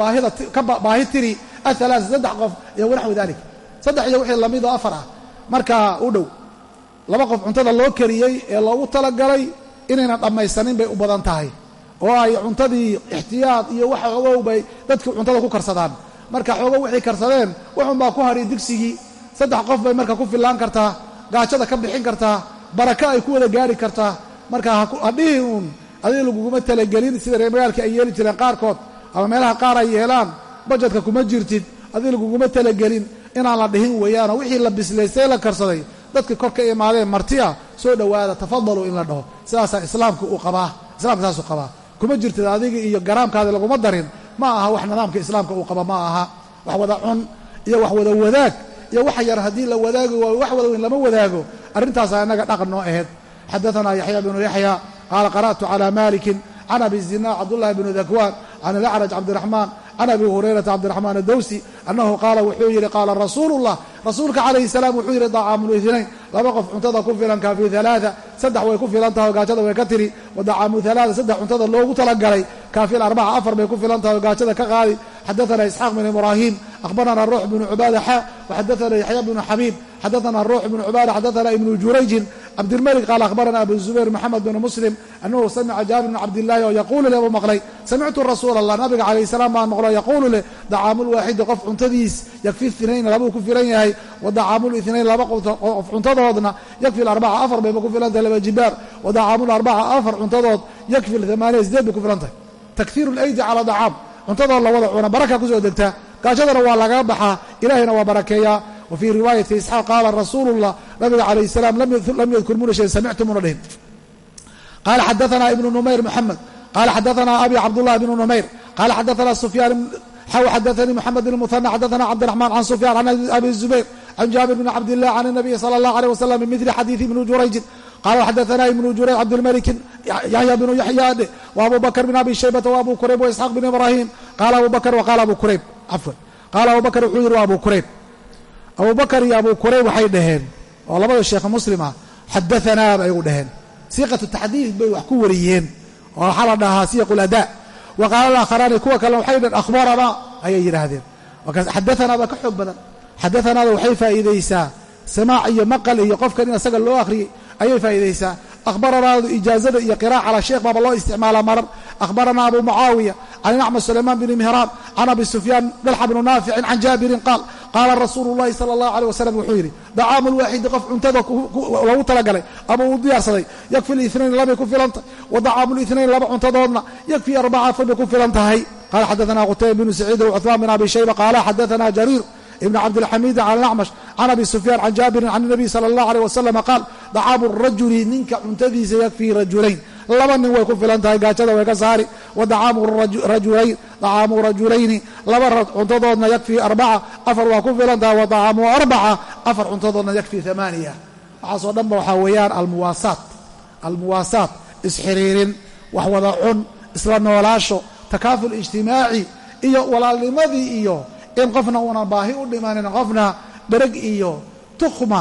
baahi tiri athalaasa saddex qof iyo wanaxwi dalik. Saddex iyo wixii la mid oo afar ah. Markaa u dhow laba qof cuntada loo kariyey ee loogu talagalay inaynan dhammaysanin bay u badan tahay. Oo ay cuntadii ixtiyaad iyo waxa ogow bay dadkii cuntada ku karsadaan. Marka xoogow waxay karsadeen waxunbaa ku hadhay digsigii. Saddex qof bay marka ku fillaan kartaa gaajada ka bixin kartaa baraka ay ku wada gaari kartaa. Marka hadhihi uun adiga laguguma talagelin sida reer magaalkii ay yeeli jireen qaarkood ama meelaha qaar ay yeelaan bajetka kuma jirtid adiga laguguma talagelin inaan la dhihin weeyaanoo wixii la bislaystay la karsaday dadka kor ka imaadeen marti ah soo dhowaada tafadalu in la dhaho. Sidaasaa islaamka uu qabaa islamka saasuu qabaa. Kuma jirtid adiga iyo garaamkaadi laguma darin. Ma aha wax nidaamka islaamka uu qaba ma aha. Wax wada cun iyo wax wada wadaag iyo wax yar haddii la wadaagi waayo wax wada weyn lama wadaago. Arrintaasaa innaga dhaqan noo ahayd xadaanaa yaxya bnu yaxya qaala qara'tu cala malikin can abi zina cabdullahi bnu dakwaan can alacraj cabdiraxmaan can abi hurayrata cabdiraxmaan adowsi annahu qaala wuxuu yidhi qaala rasuulu llah rasuulka calayhi salaam wuxuu yidhi dacaamu inayn laba qof cuntada ku filan kaafi alaaa saddex way ku filan tahay oo gaajada way ka tiri wa dacaamu alaaa saddex cuntada loogu talagalay kaafi arbaca afar bay ku filan tahay oo gaajada ka qaadi xadaana isxaaq bn ibraahim akhbarana ruux bnu cubaada xa waxadaana yaxya bnu xabiib xadaana ruux bnu cubaada xadaana ibnu jurayjin cabdilmalik qaal akhbarana abu zubayr moxamed bn muslim annahu samica jaabir bn cabdillaahi oo yaquulu leh buu maqlay samictu rasuul allah nabiga calayh salaam baan maqlo yaquulu leh dacaamulwaaxidi qof cuntadiis yakfi inayn labuu ku filan yahay wa dacaamulinayn laba qof cuntadoodna yakfi arbaca afar bayba ku filan tahay laba jibaar wa dacaamul arbaca afar cuntadood yakfi amaaniya sideed bay ku filan tahay. Takhiiru leydi cala dacaam cuntadood la wada cuna baraka ku soo degtaa gaajadana waa laga baxaa ilahayna waa barakeeyaa wafii riwaayati isxaaq qaala rasuulu llah nabiga calayh salaam lam yadkur muna shee samictumuna dhihin. Qaala xadaanaa ibnu numayr moxamed qaala xadaanaa abi cabdullahi ibnu numayr qaala xadaanaa sufyaan xaw xadaanii moxamed bn muhana xadaanaa cabdiraxmaan can sufyaan can abi zubayr can jaabir bni cabdillah can nabiyi sala allah aleyh wasalam bimidli xadiidi ibni jurayjin qaala xadaanaa ibnu jurayj cabdilmalikin yahya bnu yaxyaadhe wa abu bakr bin abi shaybata wa abu kurayb wa isxaaq bn ibraahim qaala abu bakr wa qaala abu kurayb cafwan qaala abu bakr wuxuu yidhi wa abu kurayb abu bakr iyo abu kurayb waxay dhaheen oo labada sheekh muslim ah xadaanaa bay u dhaheen. Siiqatu taxdiid bay wax ku wariyeen oo waxaa la dhahaa siyaq ladaa wa qaala alaakharaani kuwa kalena waxay dhaheen akhbaranaa ayay yidhaahdeen. Xadaanaa baa ka xoog badan. Xadaanaada waxay faa'iidaysaa samaac iyo maqal iyo qofkan in isaga loo akhriyey ayay faa'iidaysaa akhbaranaadu ijaazada iyo qiraac cala sheekh baaba loo isticmaalaa marar akhbaranaa abu mucaawiya can inacmas sulaymaan bni mihraan can abi sufyaan dalxa bnu naaficin can jaabirin qaal qaala rasuulu llahi sala allahu aleyh wasalam wuxuu yidhi dacaamu lwaaxidi qof cuntada lagu talagalay ama uu diyaarsaday yakfi linayn labay ku filan tahay wa dacaamu linayn laba cuntadoodna yakfi arbaca afar bay ku filan tahay. Qaala xadaana qutayba bnu saciid cuثmaan bin abi shayba qaala xadaana jariir ibn cabdilxamiid can alacmash can abi sufyaan can jaabirin can nabiy sala allahu aleyh wasalama qaal dacaamu rajuli ninka cuntadiisa yakfii rajulayn. Laba nin way ku filan tahay gaajada way ka saari. Wa dacaamu rajulayn dacaamu rajulayni laba cuntadoodna yakfii arbaca afar waa ku filan tahay wa dacaamu arbaca afar cuntadoodna yakfii amaaniya waxaasoo dhanba waxaa weeyaan almuwaasaat almuwaasaat isxiriirin wax wada cun isla noolaasho takaaful ijtimaaci iyo walaalnimadii iyo in qofna uunan baahi u dhimanin qofna dhereg iyo tukhma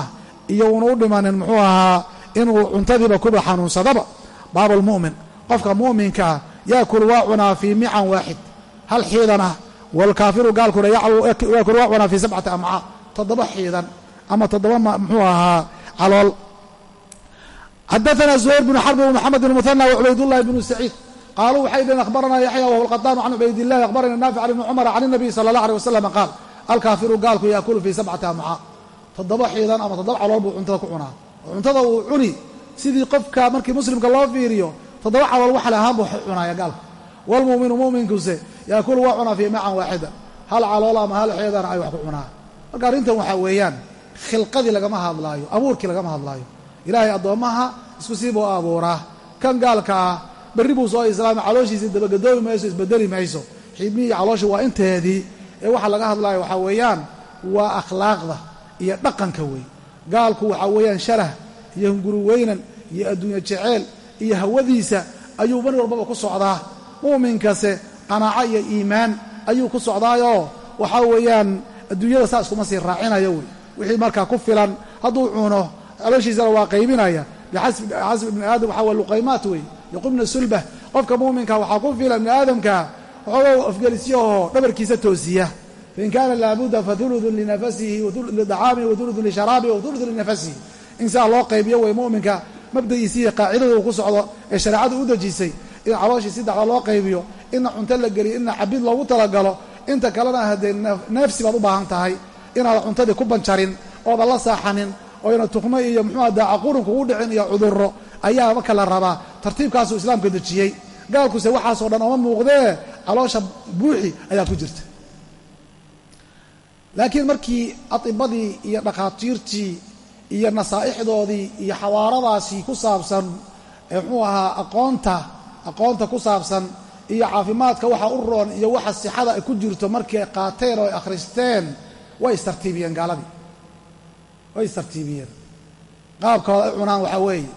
iyo uuna u dhimanin muxuu ahaa inuu cuntadiiba kuba xanuunsadaba. Baab lmu'min qofka mu'minka ah yaakulu waa cunaa fii mican waaxid. Hal xiidan ah waalkaafiru gaalkuna yaakulu waa cunaa fii sabcati amcaa. Toddoba xiidan ama toddoba muxuu ahaa calool. Xadaana zuhayr bnu xarbi wmaxamed bn muhana wacubaydullahi bnu saciid qaaluu waxay dhaheen akhbaranaa yaxya wahuwa alqadaanu can cubaydillahi akhbarana naafic can ibni cumara can inabiy sala allah aleh wasalam qaal alkaafiru gaalku yaakulu fii sabcati amcaa toddoba xiidan ama toddoba calool buu cuntada ku cunaa oo cuntada uu cuni sidii qofka markii muslimka loo fiiriyo toddoba calool waxale ahaan buu cunaaya gaalka walmu'minu mu'minkuse yaakulu waa cunaa fii macan waaxida hal calool ama hal xiidana ay wax ku cunaa marka arrintan waxaa weeyaan khilqadii lagama hadlaayo abuurkii lagama hadlaayo ilaahay addoommaha isku sii buu abuuraa kan gaalka ah berri buu soo islaamay calooshiisa dabagadoobi mayso isbedeli mayso. Xiibmihii caloosha waa inteedii ee waxa laga hadlaayo waxaa weeyaan waa akhlaaqda iyo dhaqanka wey gaalku waxaa weeyaan sharah iyo hunguriweynan iyo adduunye jeceel iyo hawadiisa ayuu mar walbaba ku socdaa. Mu'minkase qanaaco iyo iimaan ayuu ku socdaayoo waxaa weeyaan adduunyada saa iskuma sii raacinayo wey. Wixii markaa ku filan hadduu cuno calooshiisana waa qaybinaya. Bixasbi ibni aadam waxaa waa luqaymaat wey yuqimna sulbah qofka mu'minka waxaa ku filan ibni aadamka waxooga afgelisyaho dhabarkiisa toosiya. Fain kaana laabuda fauludun linafasihi lidacaamihi wauludun lisharaabihi wauludun linafasihi in saa loo qaybiyo wey mu'minka mabda'iisii qaacidada uu ku socdo ee shareecadu u dejisay. In calooshii si dacda loo qaybiyo inna cunto la geliyo inna cabid loogu talagalo inta kalena haddee neefsi baad u baahan tahay inaada cuntadii ku banjarin ooda la saaxanin oyna tuqmo iyo muxuuha daacaqurin kugu dhicin iyo cudurro ayaa marka la rabaa. Tartiibkaasuu islaamka dejiyey. Gaalkuse waxaasoo dhan ooma muuqdee caloosha buuxi ayaa ku jirta. Laakiin markii atibadii iyo dhakhaatiirtii iyo nasaa'ixdoodii iyo xawaaradaasii ku saabsan muxuu ahaa aqoonta aqoonta ku saabsan iyo caafimaadka waxa u roon iyo waxa sixada ay ku jirto markii ay qaateen oo ay akhristeen way istartiibiyeen gaaladii. Way istartiibiyeen. Qaabkooda ay cunaan waxaa weeye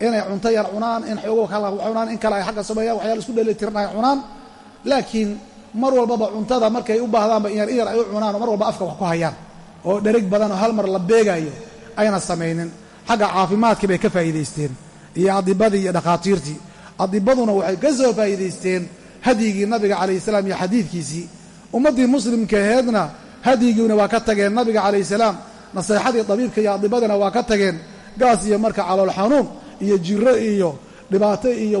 inay cunto yar cunaan in xoogo kala cunaan in kale ay xagga sameeyaan waxyaala isku dheelitiran ay cunaan. Laakiin mar walbaba cuntada markay u baahdaanba in yar in yar ay u cunaan oo mar walba afka wax ku hayaan. Oo dhereg badan oo hal mar la beegayo ayna samaynin. Xagga caafimaadkii bay ka faa'iidaysteen. Iyo adibadii iyo dhakhaatiirtii. Adibaduna waxay ka soo faa'iidaysteen hadyigii nabiga calayhi salaam iyo xadiidkiisii. Ummaddii muslimka aheedna hadyigiina waa ka tageen nabiga calayhi salaam. Naseexadii dabiibka iyo adibadina waa ka tageen. Gaas iyo marka calool xanuun iyo jiro iyo dhibaato iyo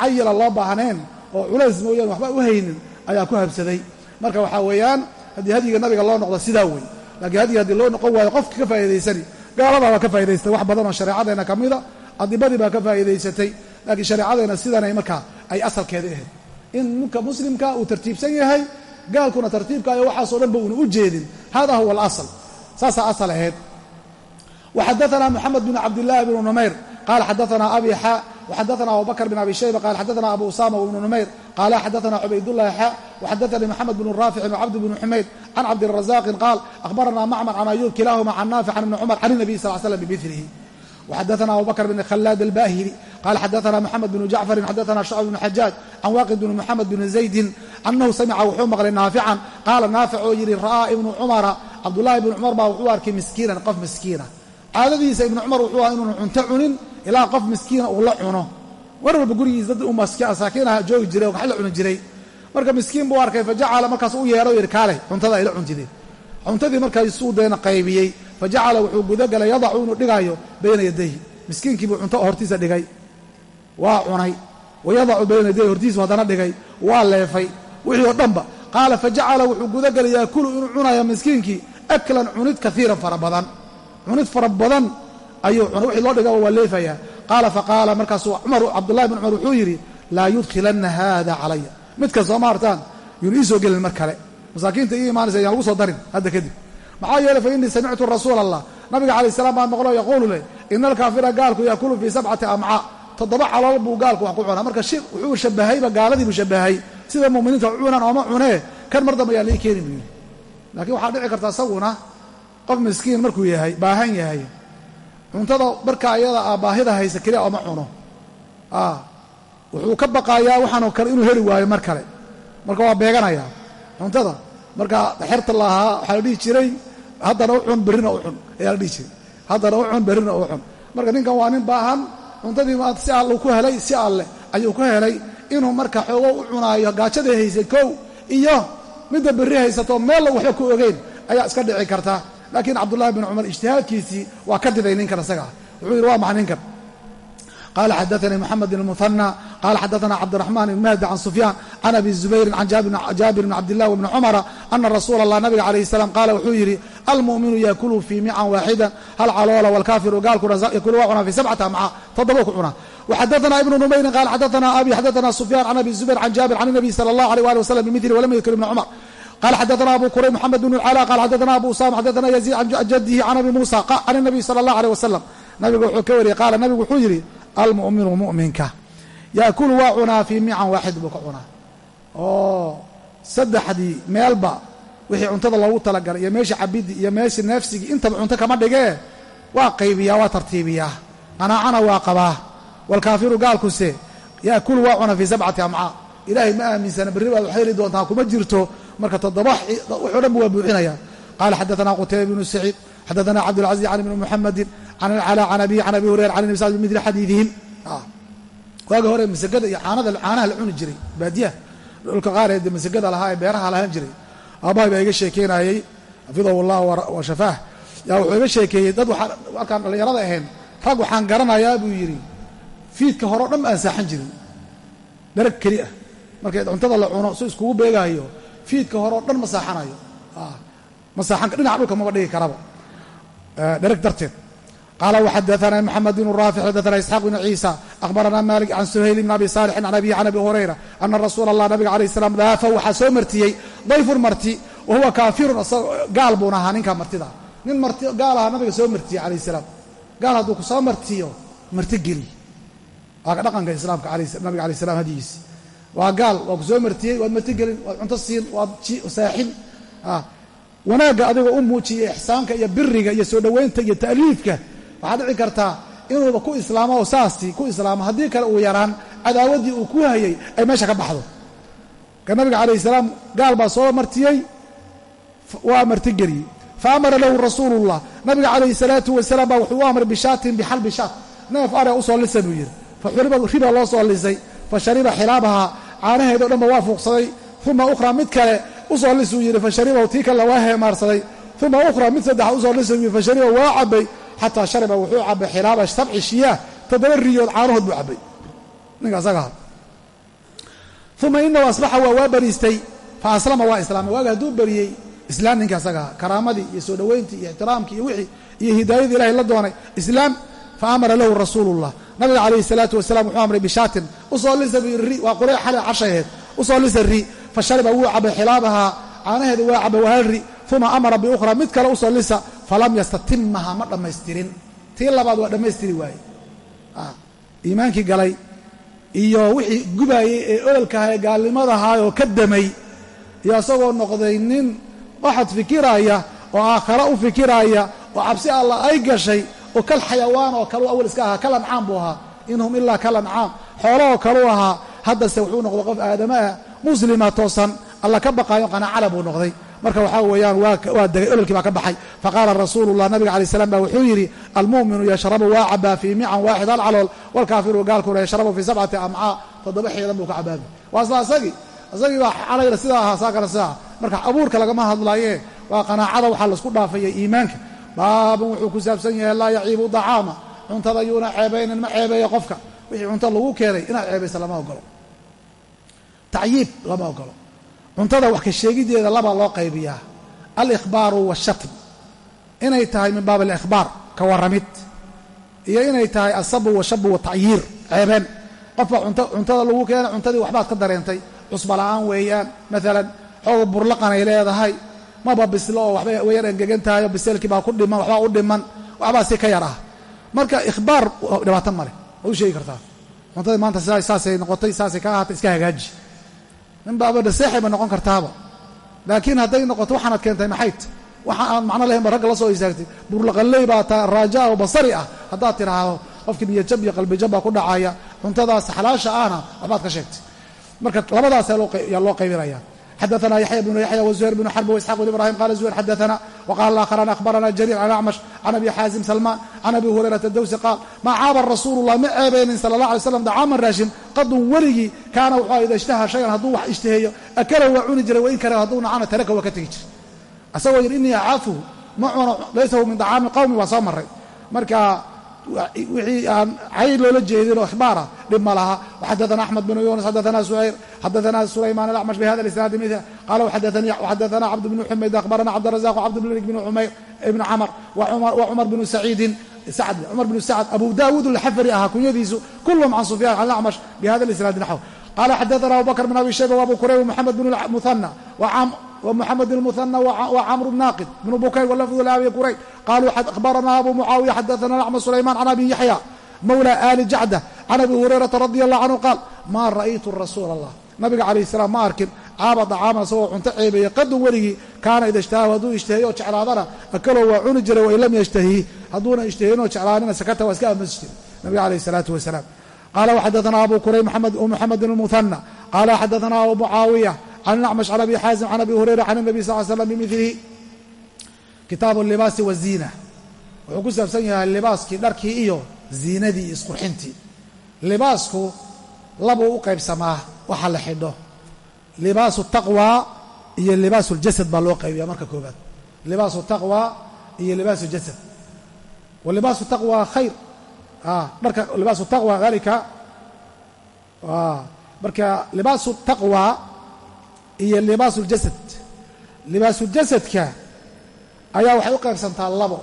cayila loo baahneen oo culays mooyaan waxba u haynin ayaa ku habsaday. Marka waxaa weeyaan haddii hadyiga nabiga loo noqdo sidaa wey laakiin hadyiga haddii loo noqon waayo qofka ka faa'idaysani gaaladaa baa ka faa'idaystay wax badan oo shareecadeenna ka mida adibadii baa ka faa'iidaysatay. Laakiin shareecadeenna sidanay markaa ay asalkeeda ahayd. In ninka muslimka uu tartiibsan yahay gaalkuna tartiibka ayo waxaasoo dhan ba uuna u jeedin. Hada huwa alasl saasaa asal ahayd وxadثna mحamed بن cabdاللahi بن نmayr qala xadثna abi xا وxadثna abubakr بن abi shayba qala xadثna abu usama وبن نmayr qala xadثna cubaydالlahi xا وxadثnii mxamed بن raafic وcabd بن xumayd can cabdiلرaزاqi qaal أخbarna mcmر can ayub kilahuma can naafic can iبn cmr can النabiy sl ل sلم bmثlhi وxadثna abubakr بn khلاad الbahili qala xadثna mxamed بن jacفri xadثna شhcb بن xajاaj can waqid بn mxamed بn زaydi anahu samca wuxuu maqlay naafican qaala naafic oo yidhi ra'aa ibnu cumara cabdulahi ibnu cumar baa wuxuu arkay miskiinan qof miskiina caadadiisa ibnu cumar wuxuu aha inuunu cunto cunin ilaa qof miskiina uu la cuno. Mar walba gurigiisa dad masaakiinaha joogi jiray wax la cuni jiray. Marka miskiin buu arkay fajacala markaas u yeedho yidhi kaale cuntada ayla cuntideen cuntadii markaasuu deena qaybiyey. Fajacala wuxuu gudagalay yadacu inuu dhigaayo bayna yadayhi. Miskiinkiibuu cunto hortiisa dhigay. Waa cunay. Wayadacu bayna yadayhi hortiisu haddana dhigay. Waa leefay. Wixii oo dhanba qaala fajacala wuxuu gudagelay yaakulu inuu cunayo miskiinkii aklan cunid kaiiran fara badan cunid fara badan ayuu cunay wixii loo dhigaba waa leefayaa qaala faqaala markaasuu cumar cabdullahi bn cumar wuxuu yidhi laa yudkhilanna haada calaya midkan soo maartaan yuuna ii soo gelin mar kale. Masaakiinta ii imaanaysa ayaan lagu soo darin hadda kadib. Maxaa yeeley fa innii samictu rasuula allah nabiga calayh salaam baan maqlo yaquulu leh ina alkaafira gaalku yaakulu fii sabcati amcaa toddoba calool buu gaalku wax ku cunaa. Marka wuxuu shabbahayba gaaladii buu shabbahay. Sida mu'miniinta cunan ooma cunee kan mar dambe ayaa lii keeni buu yidhi. Laakiin waxaa dhici karta isaguna qof miskiin markuu yahay baahan yahay. Cuntada marka ayada a baahida haysa keliya ooma cuno. Wuxuu ka baqayaa waxaanoo kale inuu heli waayo mar kale. Marka waa beeganayaa cuntada marka xerta lahaa waxaa la dhihi jiray haddana u cun berrina u cun. Ayaa la dhihi jiray. Haddana u cun berrina u cun. Marka ninkan waa nin baahan cuntadii si alle ku helay si alleh ayuu ku helay. Inuu marka xoogo u cunaayo gaajadii haysay kow iyo midda berri haysato meel waxba ku ogeyn ayaa iska dhici karta laakiin cabdulahi bn cumar ijtihaadkiisii waa ka diday ninkan isaga. Wuxuu yidhi waa maxa ninkan? Qala xadaanii mxamed bn muhanى qala xadaana cabdiraxman ibn mahdi can sufyaan can abi zubayrin can jaabir bn cabdilah wbni cumara ana rasuula allah nabiga calayh salaam qaala wuxuu yidhi almu'minu yakulu fii mican waaxida hal caloola walkaafiru gaalkuyakulu waa cunaa fi sabcati amca toddobo ku cunaa. Waxadaana ibnu numayrin qala xadaana abi xadaana sufyan can abi zubayr can jaabir can nabiy sala allah alيh ali waslm bimili walam yadkur ibn cumar qala xadثna abu qurayb mxamed bn اlclا qala xadثna abu usama xadثna yaزيid can jadihi can abi musa can الnabiy slى الlah عalيه وsلم nabiga wuxuu ka wariyey qaala nabigu wuxuu yidhi almu'minu mu'minka yaakulu waa cunaa fii mican waaxid buu ka cunaa oo saddexdii meelba wixii cuntada loogu talagalay iyo meeshii cabidii iyo meeshii neefsigii intaba cunto kama dhigee waa qaybiyaa waa tartiibiyaa qanaacana waa qabaa waalkaafiru gaalkuse yaakulu waa cuna fii sabcati amcaa ilaahay ma aaminsana berri baad wax heli doontaa kuma jirto marka toddoba wuxuu dhan bu waa buuxinaya qala xadaana qutayba bnu saciid xadaana cabdاlcaزiz can bn muxamadi can alcala can abi can abi hurayra can nabi sal midli xadiidihim. Ah. Waaga hore masegada iyo caanada caanaha la cuni jiray baadiyaha. Dhulka qaar ee masegada lahaa ee beeraha lahaan jiray. Aabbahay baa iga sheekeynaayey xafidahu wa shafaah. Yaa wuxuu iga sheekeeyey dad warkaan dhallinyarada ahayn rag waxaan garanayaa buu yidhi. Fiidka hore o dhan aan saaxan jirin. Darag keli ah. Markay cuntada la cuno si iskugu beegaayo fiidka hore oo dhan ma saaxanayo. Masaaxan dhinaca dhulka maba dhigi karaba. Dherag darteed. Qaala wxadaana mxamed bn raafic xadaana isxaaq bn ciisa akhbarana malik can suhayl bn abi saalixin can abihi can abi hurayra ana rasuula allah nabiga alayh salam daafa waxaa soo martiyey dayfun marti wa kaafirun gaal buuna ahaa ninkaa martida. Nin marti gaal nabiga soo martiyey calayh salaam. Gaal hadduu ku soo martiyo marti geli. Waa dhaqanka islaamka nabiga alayh salam hadigiisi waa gaal waa ku soo martiyey waad marti gelin waad cunto siin waad saaxin. Wanaagga adigoo u muujiya ixsaanka iyo biriga iyo soo dhoweynta iyo ta'liifka waxaad dhici kartaa inuuba ku islaamo oo saastii ku islaamo haddii kale uu yaraan cadaawaddii uu ku hayay ay meesha ka baxdo. Ka nabiga calayh salaam gaal baa soo martiyey waa martigeliyey fa amara lahu rasuulullah. Nabiga calayhi salaatu wasalaam baa wuxuu u amray bishaatin bixalbi shaat. Neef are u soo lisa buu yidhi. Fa xuriba riba loo soo lisay fa shariba xilaabaha caanaheeda o dhan ba waa fuuqsaday. Uma ukhra mid kale u soo lisuu yidhi fa sharibahu tii kale waa heemaarsaday. Uma ukhra mid saddexa u soo lisuu yidhi fa waa cabay xataa shariba wuxuu cabay xilaaba sabci shiyaah toddoba riyood caanahood buu cabay ninka asagaha uma inahu asbaxa waa waa bariistay. Fa aslama waa islaamay. Waaga hadduu beriyey islaam ninka asagaha karaamadii iyo soo dhoweyntii iyo ixtiraamkii iyo wixii iyo hidaayadii ilahay la doonay islaam fa amara lahu rasuulullah nabiga calayhi salaatu wasalam wuxuu amray bishaatin u soo lisa ri waa qurey xale cashayeed u soo lisa ri fa shariba wuu cabay xilaabahaa caanaheeda waa cabay wahal ri uma amara biukhra mid kale u soo lisa falam yastatimaha ma dhammaystirin tii labaad waa dhammaystiri waaye iimaankii galay iyo wixii gubaayey ee ololkaha ee gaalnimadahaa oo ka damay iyo isagoo noqday nin waxad fikiraya oo aakhara u fikiraya oo cabsi allah ay gashay oo kal xayawaan oo kaleu awal iska ahaa kal ancaam buu ahaa. In hum ilaa kal ancaam xoolahoo kaluu ahaa haddase wuxuu noqday qof aadama ah muslima toosan alla ka baqaayo qanaacala buu noqday. Marka waxaa weeyaan waa degay ololkii baa ka baxay. Faqaala rasuulullah nabiga alay slam ba wuxuu yidhi almu'minu yashrabu waa cabaa fii mican waaxid hal calool walkaafiru gaalkuna yashrabu fii sabcati amcaa toddoba xeedan buu ka cabaabi. Waa isla asagii. Baa xalayna sidaa ahaa saa kale sidaa marka abuurka lagama hadlaaye waa qanaacada waxaa la isku dhaafaya iimaanka baabun wuxuu ku saabsan yahay laa yaciibu dacaama. Cuntada yuuna ceebaynin ma ceebeeyo qofka. Wixii cunto lagu keenay inaad ceebaysa lama ogolo tacyiib lama ogolo cuntada wax ka sheegideeda labaa loo qaybiyaa. Alikhbaaru washatm inay tahay min baab alikhbaar ka warramid. Iyo inay tahay asabu washabu watacyiir ceebeen. Qofba cuntada lagu keena cuntadii waxbaad ka dareentay. Cusba la'aan weeyaan maalan xooga burlaqan ay leedahay maba bislo oo waxbay wayar engegan tahay oo biseelkii baa ku dhiman waxbaa u dhiman waxbaa si ka yar ah. Marka ikhbaar dhibaatan male waa u sheegi kartaa. Cuntadii maanta saasay noqotay saasay ka ahaatay iska hagaaji. Nin baaba naseexay ba noqon kartaaba. Laakiin hadday noqoto waxaanaad keentay maxayt. Waxa aan macno lahayn ba la soo istaagtay. Burlaqanley baa taa raaja oo basari ah haddaad tidhaahdo qofkii niyajab iyo qalbijab baa ku dhacaya. Cuntadaas xalaasha ahna waxbaad ka sheegtay. Marka labadaas yaa loo qaybinaya xadaana yaxya bnu yaxya wazuhayr bnu xarb waisxaq bn ibrahim qala zuhayr xadaana waqala lakharaan akhbarana jariir can acmash can abi xaazim salmaan can abi hurayrata dawsi qaal maa caaba rasuulu llah ma ceebeynin sala allah alay slam dacaaman raashin qadun weligii kaana wuxuu a ida ishtaha shayan hadduu wax ishtaheeyo akalow waa cuni jiray wain kara hadduu nacana taraka waa ka tegi jiray asagoo yidhi innii acaafuhu ma cuno laysa hu min dacaami qawmi waa soo maray marka wixii aan cayr loola jeedin oo ixbaara dhib ma laha. Xadaana axmed bnu yuns xadaana sucayr xadaana sulayman alacmash bihada isnaad mila qaala xadaana cabd bnu xumayd akhbarana cabdirazaq cabd bn bn umayr ibn camr wa cumar bnu saciidin sacd cumar bnu sacd abu daawuud alxafari ahaa kunyadiisu kulhum can sufyan can acmash bihada isnaad naxw. Qaala xadaana abubakr bn abi shayba wabu kurayb muxamed bn muhana ومحمد المثنى وعمرو الناقد بن بكير واللفظ لأبي كريب قالوا أخبرنا أبو معاوية حدثنا الأعمى سليمان عن أبي يحيى مولى آل جعدة عن أبي هريرة رضي الله عنه قال ما رأيت رسول الله nabiga calayh salaam ma arkin caaba dacaama isagoo cunto ceebeeye qadun weligii kaana ida ishtahaahu hadduu ishtahiy oo jeclaadana akaloo waa cuni jiray wain lam yashtahi hadduuna ishtahiyin oo jeclaanina sakata waa iska aamusi jiray nabiga calayh salaatu wasalaam qaala waxadaثana abu kurayb محمد المثنى qaala xadaثana abu mucaawiya can acmash can abi xaazim can abi hurayra can الnabi sal slam bimilihi kitaabu libaasi waziina wuxuu ku saabsan yahay libaaskii dharkii iyo ziinadii iyo isqurxintii libaasku labuu u qaybsamaa waxa la xidho libaasu taqwa iyo libaasu ljasad baa loo qaybiya marka koobaad libaasu taqwa iyo libaasu jasad wa libaasu taqwa khayr dharka libaasu taqwa dalika marka libaasu taqwa iyo libaasu ljasad libaasujasadka ayaa waxay u qaybsantaa labo.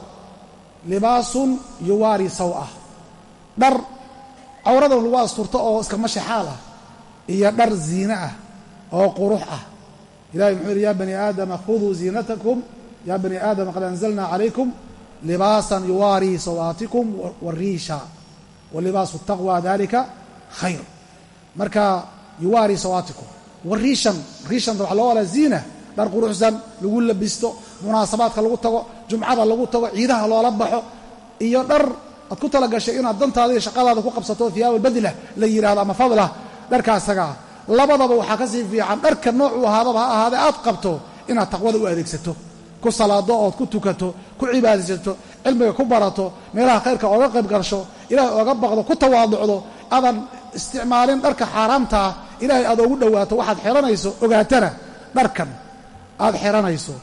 Libaasun yuwaari saw-ah. Dhar cawradan lagu asturto oo iska mashixaal ah iyo dhar ziine ah oo qurux ah. Ilahay muxuu yidhi ya bani aadama khuduu ziinatakum. Ya bani aadama qad anzalna calaykum libaasan yuwaarii sawaatikum wariisha wa libaasu taqwa dalika khayr. Marka yuwaarii sawaatikum wariishan riishanta waxaa loo walaa ziina. Dhar quruxsan lagu labisto munaasabaadka lagu tago jumcada lagu tago ciidaha loola baxo iyo dhar aad ku talagashay inaad dantaada iyo shaqadaada ku qabsato hiyaab badlah la yidhahdo ama fadlah dharka asagaa labadaba waxaa ka sii fiican dharka noocuu ahaadaba ha ahaadee aad qabto inaad taqwada u adeegsato. Ku salaado ood ku tukato ku cibaadaysato cilmiga ku barato meelaha khayrka ooga qayb gasho ilaahay ooga baqdo ku tawaaducdo aadan isticmaalin dharka xaaraamtaa ilaahay aad oogu dhowaato waxaad xiranayso ogaatana dharkan aad xiranayso.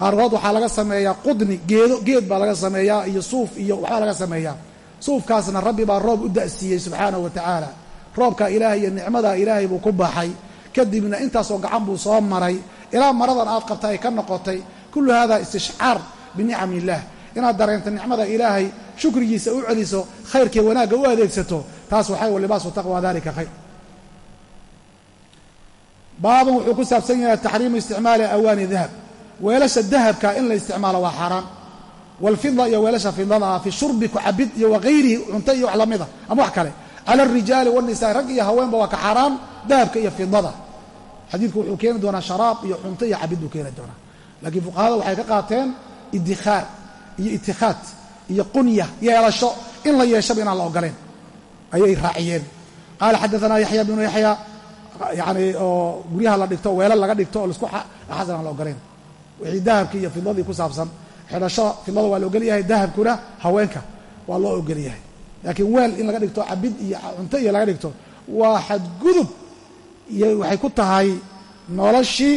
Qaarkood waxaa laga sameeyaa qudni geedo geed baa laga sameeyaa iyo suuf iyo waxbaa laga sameeyaa. Suufkaasna rabbi baa roob u da'siiyey subxaanahu wa tacaala roobka ilaahay iyo nicmada ilaahay buu ku baxay. Kadibna intaasoo gacan buu soo maray. Ilaa maradan aad qabta ay ka noqotay. Kullu hada istishcaar binicam illaah. Inaad dareento nicmada ilaahay shukrigiisa u celiso khayrkii wanaagga u adeegsato taas waxay wa libaasu taqwa dalika khayr baaban wuxuu ku saabsan yahay taxriimu isticmaali awaani dahab. Weelasha dahabka in la isticmaalo waa xaaraan waalfida iyo weelasha fidada fi shurbi ku cabid iyo wakayrihi cunto iyo wax lamida ama wax kale. Cala alrijaali wanisaa rag iyo haweenba waa ka xaaraan dahabka iyo fidada xadiidku wuxuu keeni doonaa sharaab iyo cunto iyo cabid buu keeni doonaa. Laakiin fuqahada waxay ka qaateen idikhaar iyo itikhaad iyo qunya yeelasho in la yeeshaba inaan la ogoleen ayay raaciyeen. Qaala xadaanaa yaxya bnu yaxya yani oo guryaha la dhigto weelal laga dhigto oo la isku xasan aan la ogoleen wixii dahabkii iyo fidadii ku saabsan xidhasho fidada waa la ogol yahay dahabkuna haweenka waa loo ogol yahay laakiin weel in laga dhigto cabid iyo cunto iyo laga dhigto waa xadgudub iyo waxay ku tahay noloshii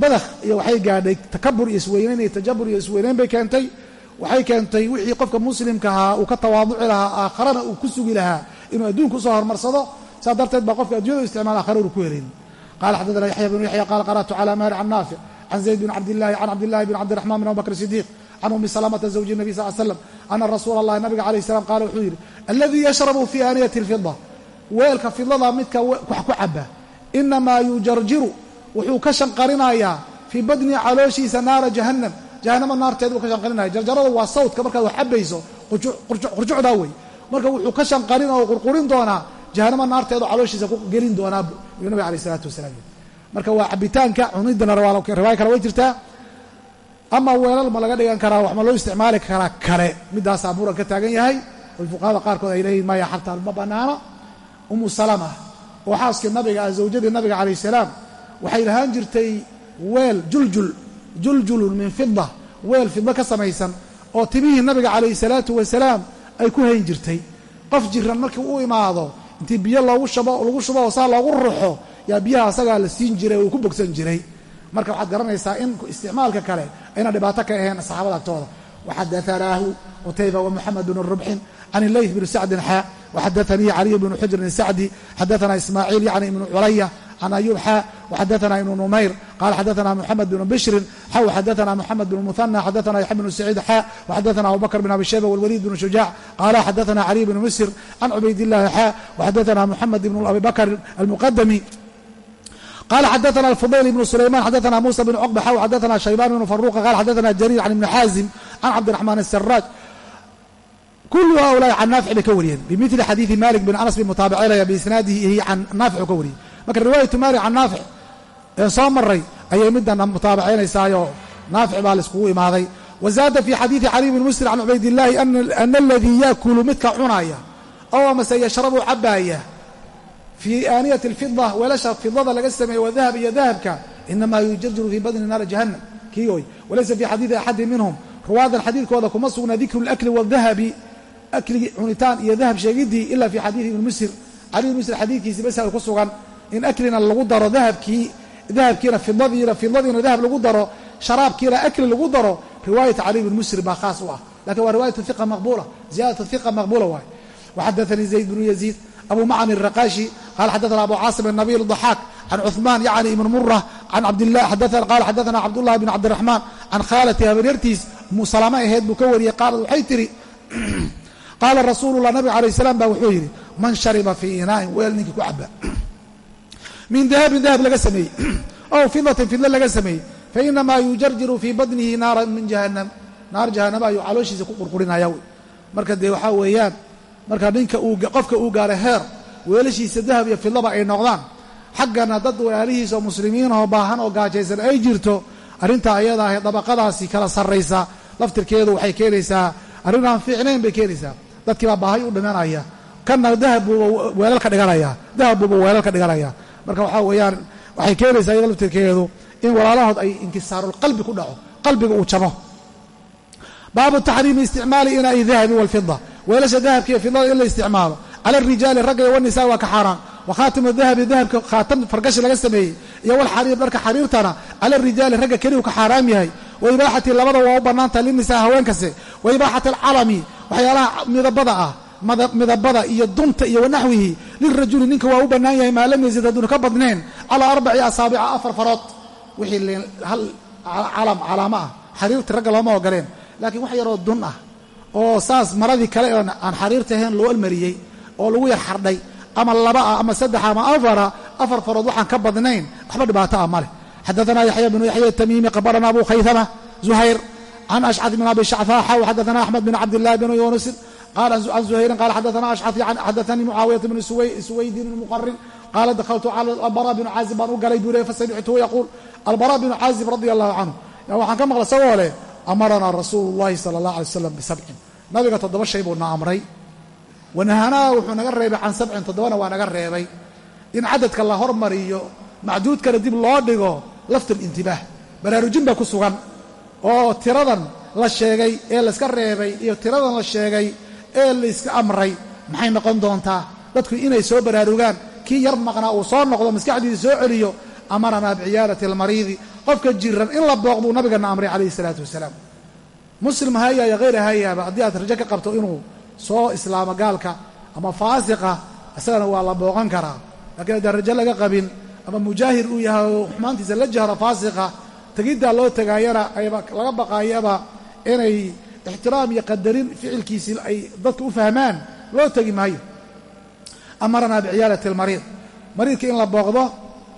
badakh iyo waxay gaadhay takabur iyo isweynayn iyo tajabur iyo isweynayn bay keentay waxay keentay wixii qofka muslimka ahaa uu ka tawaaduci lahaa aakharana uu ku sugi lahaa inuu adduunka u soo horumarsado saa darteed baa qofka addunyada u isticmaala akhara unu ku helin. Qala xaddaana yaxya bnu yaxya qala qara'tu cala maali can naafic can zayd bn cabdillahi can cabdillahi bn cabdiraxman bn abubakr sidiiq can umi salamata zawji nabi sal slam ana rasuula allahi nabiga calayh salam qaala wuxuu yidhi aladii yashrabu fi aaniyati alfida weelka fidlada midka ku caba inamaa yujarjiru wuxuu ka shanqarinayaa fii badni calooshiisa naara jahannam. Jahanama naarteed buu ka shanqarinaya jarjarada waa sawdka markaad wax cabayso qurjucdaa wey marka wuxuu ka shanqarin oo qurqurin doonaa jahanama naarteedu calooshiisa ku gelin doonaa yuu nabig alay isalaatu wasalaam. Marka waa cabitaanka cunidana riwaaya kale way jirtaa. Ama weelal ma laga dhigan karaa wax loo isticmaali karaa kale. Midaasaa muran ka taagan yahay. Fuqahada qaarkood ay leeyihiin maya xataa ma banaana umu salama oo xaaskii nabiga ah zawjadii nabiga calayh salaam waxay lahaan jirtay weel juljul juljulun min fida weel fidlo ka samaysan oo timihii nabiga calayhi salaatu wasalaam ay ku hayn jirtay. Qof jiran markii u imaado intii biyo loogu shabo lagu shubo oo saa loogu ruxo yaa biyaha asagaa la siin jiray uu ku bogsan jiray. Marka waxaad garanaysaa in isticmaalka kale ayna dhibaato ka ahayn saxaabada agtooda. Waxadaanaahu qutayba wamuxamed bnu rubxin can ilayth bni sacdin xaa waxadaanii caliy bnu xujrin sacdi xadaana ismaaciil yacni ibnu culaya can ayuub xaa waxadaana ibnu numayr qaala xadaana muxamed bnu bishrin xa waxadaana muxamed bnu muhana xadaana yaxya bnu saciid xaa waxadaana abubakr bn abi shayba walwaliid bnu shujaac qaala xadaana caliy bnu misr can cubaydillahi xaa waxadaana muxamed ibnu abi bakr almuqadami qala xadaana alfudayl ibnu sulayman xadaana musa bn cuqba xaw xadaana shaybaan ibnu faruqa qala xadaana jariir can ibni xaazim can cabdiraxmaan asaraaj kulu haulaai can naafic bay ka wariyeen bimili xadiidi malik bin anas bin mutaabicinaya biisnaadihi can naafic u ka wariyey marka riwaayatu malik can naafic ee soo maray ayay midana mutaabicinaysaayoo naafic baa laiskugu imaaday. Wazaada fi xadiidi cali bn muslim can cubaydillaahi ana aladii yaakulu midka cunaya. Ow amase yashrabu cabaaya fii aaniyati alfida weelasha fidada laga sameeye wa dahab iyo dahabka inamaa yujarjiru fii badni naari jahannam. Kii oy walaysa fii xadiidi axadi minhum. Ruwaadan xadiidkooda kuma sugna dikru lakli wadahabi akli cunitaan iyo dahab sheegidii ila fii xadiidi ibni musir cali ibn musir xadiidkiisi basa ku sugan in aklina lagu daro dahabkii dahabkiina fidadiina fidadiina dahab lagu daro sharaabkiina akli lagu daro riwaayata cali ibn musir baa khaas u ah lakin waa riwaayatu iqa maqbuula ziyadatu iqa maqbuula waay waxadaanii zayd bnu yaziid abu macn الraqashi qala xadaثna abu caasim الnabiy الضaxaak can cuثman yacni ibn mura can cabdlah qala xadaثna cabdullahi bn cabdiraxmaan can khaalati habaryartiis musalama aheyd buu ka wariyey qaalad waxay tihi qaala rasuulu lah nabig alayh salaam baa wuxuu yidhi man shariba fii inaa'in weel ninkii ku caba min dahabin dahab laga sameeyey ow fidatin fidla laga sameeyey fainamaa yujarjiru fii badnihi naara min jahannam naar jahanama ayuu calooshiisa ku qurqurinaya wy marka dee waxaa weeyaan marka ninka qofka uu gaaray heer weelashiisa dahab iyo fidlaba ay noqdaan xaggana dad walaalihiisa oo muslimiinahoo baahan oo gaajaysan ay jirto arrintaa ayada ahe dabaqadaasi kala sarraysa laftirkeedu waxay keenaysaa arrin aan fiicnayn bay keenaysaa dadkii baa baahay u dhimanaya kanna dahab buuba weelal ka dhiganaya dahab buuba weelal ka dhiganaya marka waxaa weeyaan waxay keenaysaa iyada laftirkeedu in walaalahood ay inkisaarulqalbi ku dhaco qalbiga uu jabo baabu taxriimi isticmaali inaa'i dahabi walfida weelasha dahabka iyo fidada in la isticmaalo. Cala arijaali ragga iyo wannisaa waa ka xaaraan. Wa khaatimu dahabi dahabka khaatam fargashi laga sameeyey. Iyo walxariir dharka xariirtana cala arijaali ragga keliyu ka xaaraam yahay. Wa ibaaxati labada waa u bannaantaha linisaa haweenkase. Wa ibaaxati alcalami waxyaalaha midabada ah midabada iyo dunta iyo wanaxwihi lirajuli ninka waa u bannaan yahay maa lam yazid haduuna ka badneen calaa arbaci asaabica afar farood. Wixii hal calam calaamo ah. Xariirtii ragga looma ogoleen. Laakiin wax yaroo dun ah oo saas maradii kale oon aan xariirta ahayn loo almariyey oo lagu yar xardhay ama laba ah ama saddex ah, ama afara ah, afar farood waxaan ka badnayn waxba dhibaato ah maleh leh. Xadaanaa yaxya bnu yaxya tamiimi qabarana abu khaytama zuhayr can ashcad bn abi shacfaa xaw xadaanaa axmed bn cabdillahi bn yunusin qala an زuhayrin qala xadaana ashcai xadaanii mucaawiyata bnu suwaydi bn muqarin qaala dakaltu cala albara binu caazib baan u galay buu leey fasamictuhu yaquul albara binu caazib radi allahu canhu yaa waxaan ka maqla isagoo leh amaranaa rasuulu llahi sala allah alay wasalam bisabcin nabiga toddoba shay buuna amray wanahanaa wuxuu naga reebay can sabcin toddobana waa naga reebay in cadadka la hormariyo macduudkana dib loo dhigo laftu lintibaah baraarujin baa ku sugan oo tiradan la sheegay ee layska reebay iyo tiradan la sheegay ee layska amray maxay noqon doontaa? Dadku inay soo baraarugaan kii yar maqnaa uu soo noqdo maskaxdiisa soo celiyo amaranaa biciyaadati almariidi. Qofka jiran in la booqduu nabigana amray calayhi isalaatu wasalaam. Muslim hayaaya hayra hayaaba haddii aad rajo ka qabto inuu soo islaamo gaalka ama faasiqa isagana waa la booqan karaa. Lakiin haddaan rajo laga qabin ama mujaahir uu yahay oo xumaantiisa la jahro faasiqa tegiddaa loo tegaayana laga baqaayaba inay ixtiraam iyo qadarin ficilkiisii ay dadka u fahmaan loo tegi maayo. Amaranaa biciyaalati almariid mariidka in la booqdo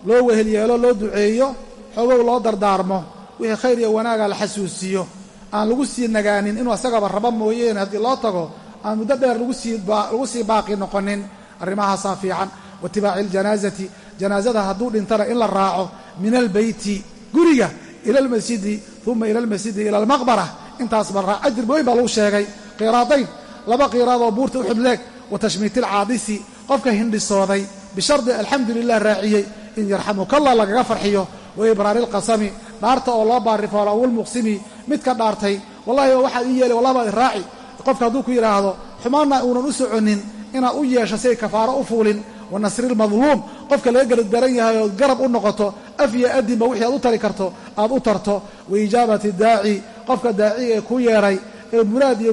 loo wehel yeelo loo duceeyo xoogow loo dardaarmo wixii khayr iyo wanaaga la xasuusiyo aan lagu sii nagaanin inuu asagaba rabo mooyeene haddii loo tago aan muddo dheer lagu sii baaqi noqonin. Arrimahaasaa fiican. Waitibaaci aljanaasati janaasada hadduu dhintana in la raaco min albeyti guriga ila almasjidi uma ila almasjidi ila almaqbara intaas ba ajir weyn baa lagu sheegay qiraadayn laba qiraadoo buurta uxud leeg wa tashmiiti alcaadisi qofka hindhisooday bishardi alxamdu lilah raaciyey in yarxamukalla lagaga farxiyo wa ibraari lqasami dhaarta oo loo baarifoolo awilmuqsimi mid ka dhaartay wallahi waxaad ii yeelay wallahi baad iraaci qofka hadduu ku yidhaahdo xumaanna uunan u soconin inaad u yeesho siay kafaaro u fuulin wa nasri lmadluum qofka laga gardaran yahay ood garab u noqoto af iyo adinba wixii aad u tari karto aad u tarto wa ijaabati daaci qofka daaciga ee ku yeedhay ee muraad iyo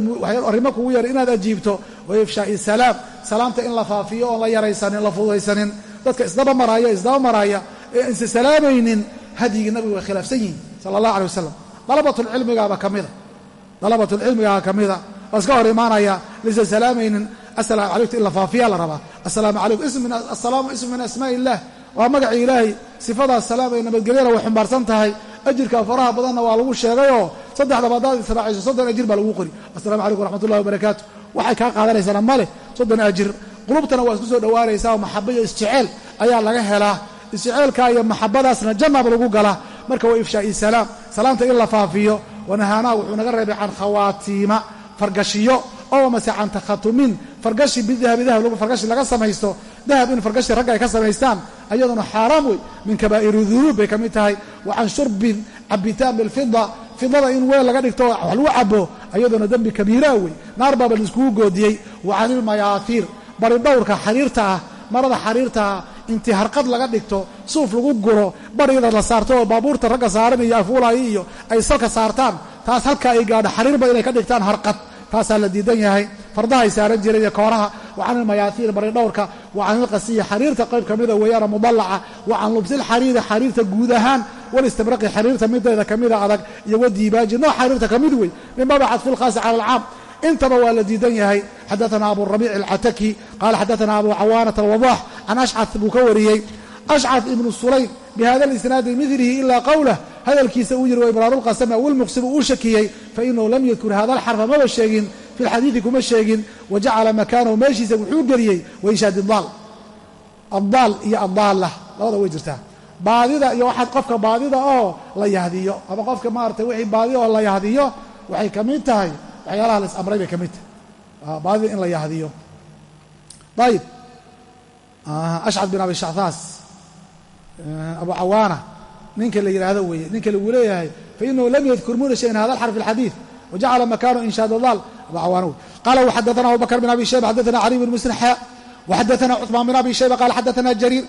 arrimo kugu yeehay inaad ajiibto wa ifshaa'i salaam. Salaamta in la faafiyo oon la yaraysanin la fududaysanin. Dadka isdaba maraaya isdaba maraaya ee insa salaamaynin hadyigii nabiga way khilaafsan yihiin sala allah alay wasalam dalabatulcilmigaaba ka mida dalabatulcilmigaaba ka mida iska hor imaanaya laysan salaamaynin assalaamu calaykum in la faafiyaa la rabaa. Assalaamu calaykum assalaamu ismu min asmaa illah waa magacii ilaahay sifadaas salaam ay nabadgelyana way xumbaarsan tahay ajirka faraha badanna waa lagu sheegayoo saddexdaba haddaad israaciso soddon ajir baa lagu qori. Assalamu calaykum waraxmatullahi wabarakaatu waxay kaa qaadanaysaana male soddon ajir. Qulubtana waa isku soo dhowaanaysaa maxaba iyo isjeceel ayaa laga helaa. Isjeceelka iyo maxabadaasna jannaba lagu galaa marka waa ifshaa'i salaam. Salaamta in la faafiyo wanahaanaa wuxuu naga reebay can khawaatiima. Fargashiyo oo mase can takhatumin. Fargashi bidahabi dahab fargashi laga samaysto. Dahab in fargashi ragga ay ka samaystaan ayaduna xaaraam wey min kabaa'iri dunuub bay ka mid tahay. Wa can shurbin cabitaan bilfida fidada in weel laga dhigto wax lagu cabo ayaduna dembi kabiiraa wey naar baaba laiskugu goodiyey. Wa can ilmayaafiir bari dhowrka xariirta ah marada xariirta ah intii harqad laga dhigto suuf lagu guro barida la saarto oo baabuurta ragga saaran iyo afuulaaya iyo ay salka saartaan taas halkaa ay gaadho xariirba inay ka dhigtaan harqad taasaa la diidan yahay. Fardaha ay saaran jireen kooraha. Wa can ilmayaatiir bari dhowrka. Wa can ilqasiyi xariirta qayb ka mida weeyaana mudalaca wa can lubsilxariiri xariirta guud ahaan. Walistibraqi xariirta mideeda kamida adag iyo wadiibaaji nooc xariirta ka mid wey min baabi cadfi lkhaasi cala alcaam. Intaba waa la diidan yahay. Xadaana abu rabiic alcataki qaala xadaana abu cawaanata alwadax can ashcad buu ka wariyey ashcad ibnu sulaym bihada lisnaadi milihi ilaa qowlah hadalkiisa uu yiri wa ibraarulqasami awilmuqsimu uu shakiyey fainahu lam yadkur hada alxarfa maba sheegin fi lxadiidi kuma sheegin wa jacala makaanahu meeshiisa wuxuu geliyey waishaad daal addaal iyo addaalla labada way jirtaa baadida iyo waxaad qofka baadida oo la yahdiyo ama qofka maaragtay wixii baadida oo la yahdiyo waxay ka mid tahay waxyaalaha la is amray bay ka mid tahay baadida in la yahdiyo ayib ashcad bin abi shacthaas abu cawaana. Ninka la yidhaahdo weeye. Ninka lagu leeyahay fainahu lam yadkur muna hada alxarf fi alxadiid wajacala makaanu inshaad daal abu cawaana qala waxadaana abu bakr bin abi shayba xadaana cali bn muslim xa waxadaana cuثmaan bin abi shayba qala xadaana jariir.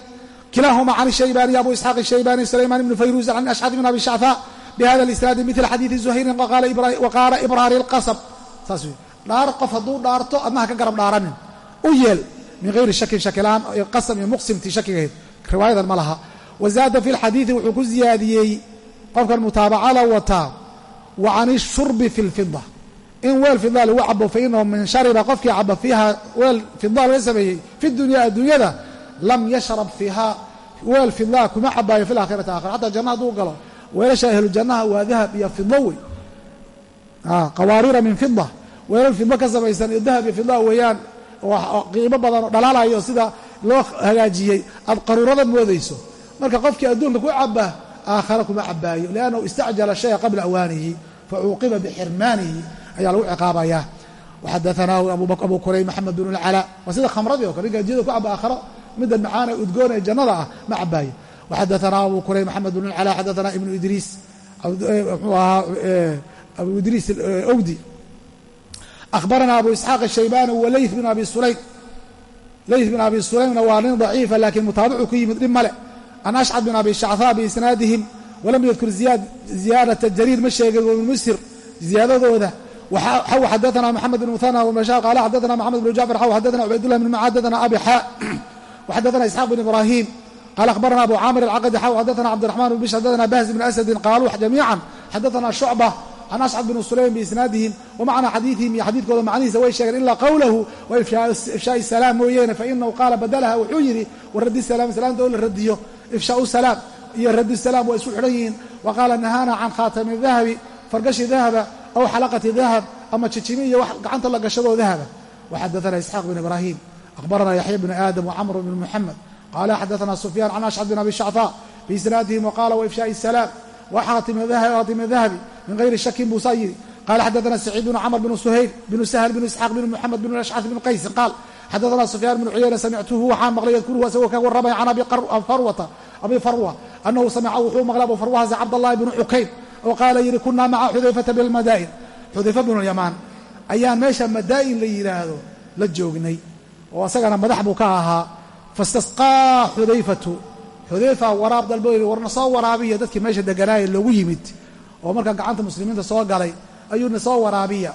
Kilahuma can shaybani abu isxaaq shaybani sulayman ibn fayruz can ashcad bin abi shactha bhada isnaadi mil xadiidi zuhayrin waqaala ibraari اlqasb saas wey dhaar qof hadduu dhaarto adnaha ka garab dhaaranin. U yeel min hayri shakin shakilaan qasam iyo muqsimtii shakigahayd riwaayadan ma laha wazaada fi lxadiidi wuxuu ku ziyaadiyey qofkan mutaabacada wataa wa can ishurbi fi lfida in weel fida lagu cabo fainahu min shariba qofkii caba fiiha weel fida laga sameeyey fi dunya adduunyada lam yashrab fiiha. Weel fida kuma cabaayo fi laakhirati aakhira xataa janna hadduu galo weelasha ahlu jannaha waa dahab iyo fido wey. Qawaariira min fida weelal fido ka samaysan iyo dahab iyo fida weeyaan qiimo badan oo dhalaalayo sida loo hagaajiyey. Aad qaruurada moodayso marka qofkii adduunka ku caba aakhara kuma cabaayo liannahu istacjala shaya qabla awaanihi facuuqiba bixirmaanihi ayaa lagu ciqaabayaa waxadaanaahu abu kuray maxamed bin lcalaa waa khamradii o kale ninka addunyada ku caba aakharo middan macaana udgoon ee jannada ah ma cabaayo waxadaanaa abu kuray maxamed bin lcalaa xadaanaa ibnu idriis mxuu ahaa abu idriis owdi akhbaranaa abu isxaaq الshaybani walayth bin abi sulaym. Layth bin abi sulaymna waa nin daciifa lakiin mutaabicu ku yimid dhib male can ashcad bin abi shachaa biisnaadihim walam yadkur ziyaadata jariir ma sheegin wabn musir ziyaadadooda xaw xadaana maxamed bn muhana wmasha qaala xadaana maxamed bn jacfar xaw xadaana cubaydullah bn maca xadaana abi xa waxadaana isxaaq bin ibrahim qala akhbarana abu caamir alcaqadi xaw xadaana cabdiraxman bn bish xadaana bahz bn asadin qaaluu jamiican xadaana shucba can ashcad bn sulaym biisnaadihim wamacnaa xadiidihim iyo xadiidkooda macnihiisa way sheegeen ilaa qowlahu wa ifshaai salaam mooyeene fainahu qaala badalaha wuxuu yidhi waradi salaam salaamta oo la radiyo ifshaau salaam iyo radu salaam waa isku xidhan yihiin. Wa qaala nahaana can khaatami dahabi fargashi dahaba aw xalaqati dahab ama jijimi iyo wax gacanta la gashadoo dahaba. Waxadaana isxaaq bin ibraahim akhbarana yaxya bn aadam wacamr bn muxamed qala xadaana sufyaan can ashcad bin abi shactaa biisnaadihim waqala waifshaai salaam waxaatimi dahabi min hayri shakin buu saa yidhi qala xadaana saciid bn camr bn suhayl bn sahl bn isxaaq bn muxamed bn ashcad bn qaysin qaal xadaana sufyaan bn cuyayna samictuhu waxaan maqlay yadkuruhu asagoo ka warramaya can abi farwa anahu samica wuxuu maqlay abu farwahaasi cabdallahi bn xukaym oo qaala yidhi kunaa maca xudayfata bilmadaa'in xudayfa bnu yamaan ayaan meesha madaa'in la yidhaahdo la joognay oo asagana madax buu ka ahaa fastasqaa xudayfatu xudayfa waraab dalbo yidhi warna soo waraabiya dadkii meesha deganaaya loogu yimid oo marka gacanta muslimiinta soo galay ayuuna soo waraabiya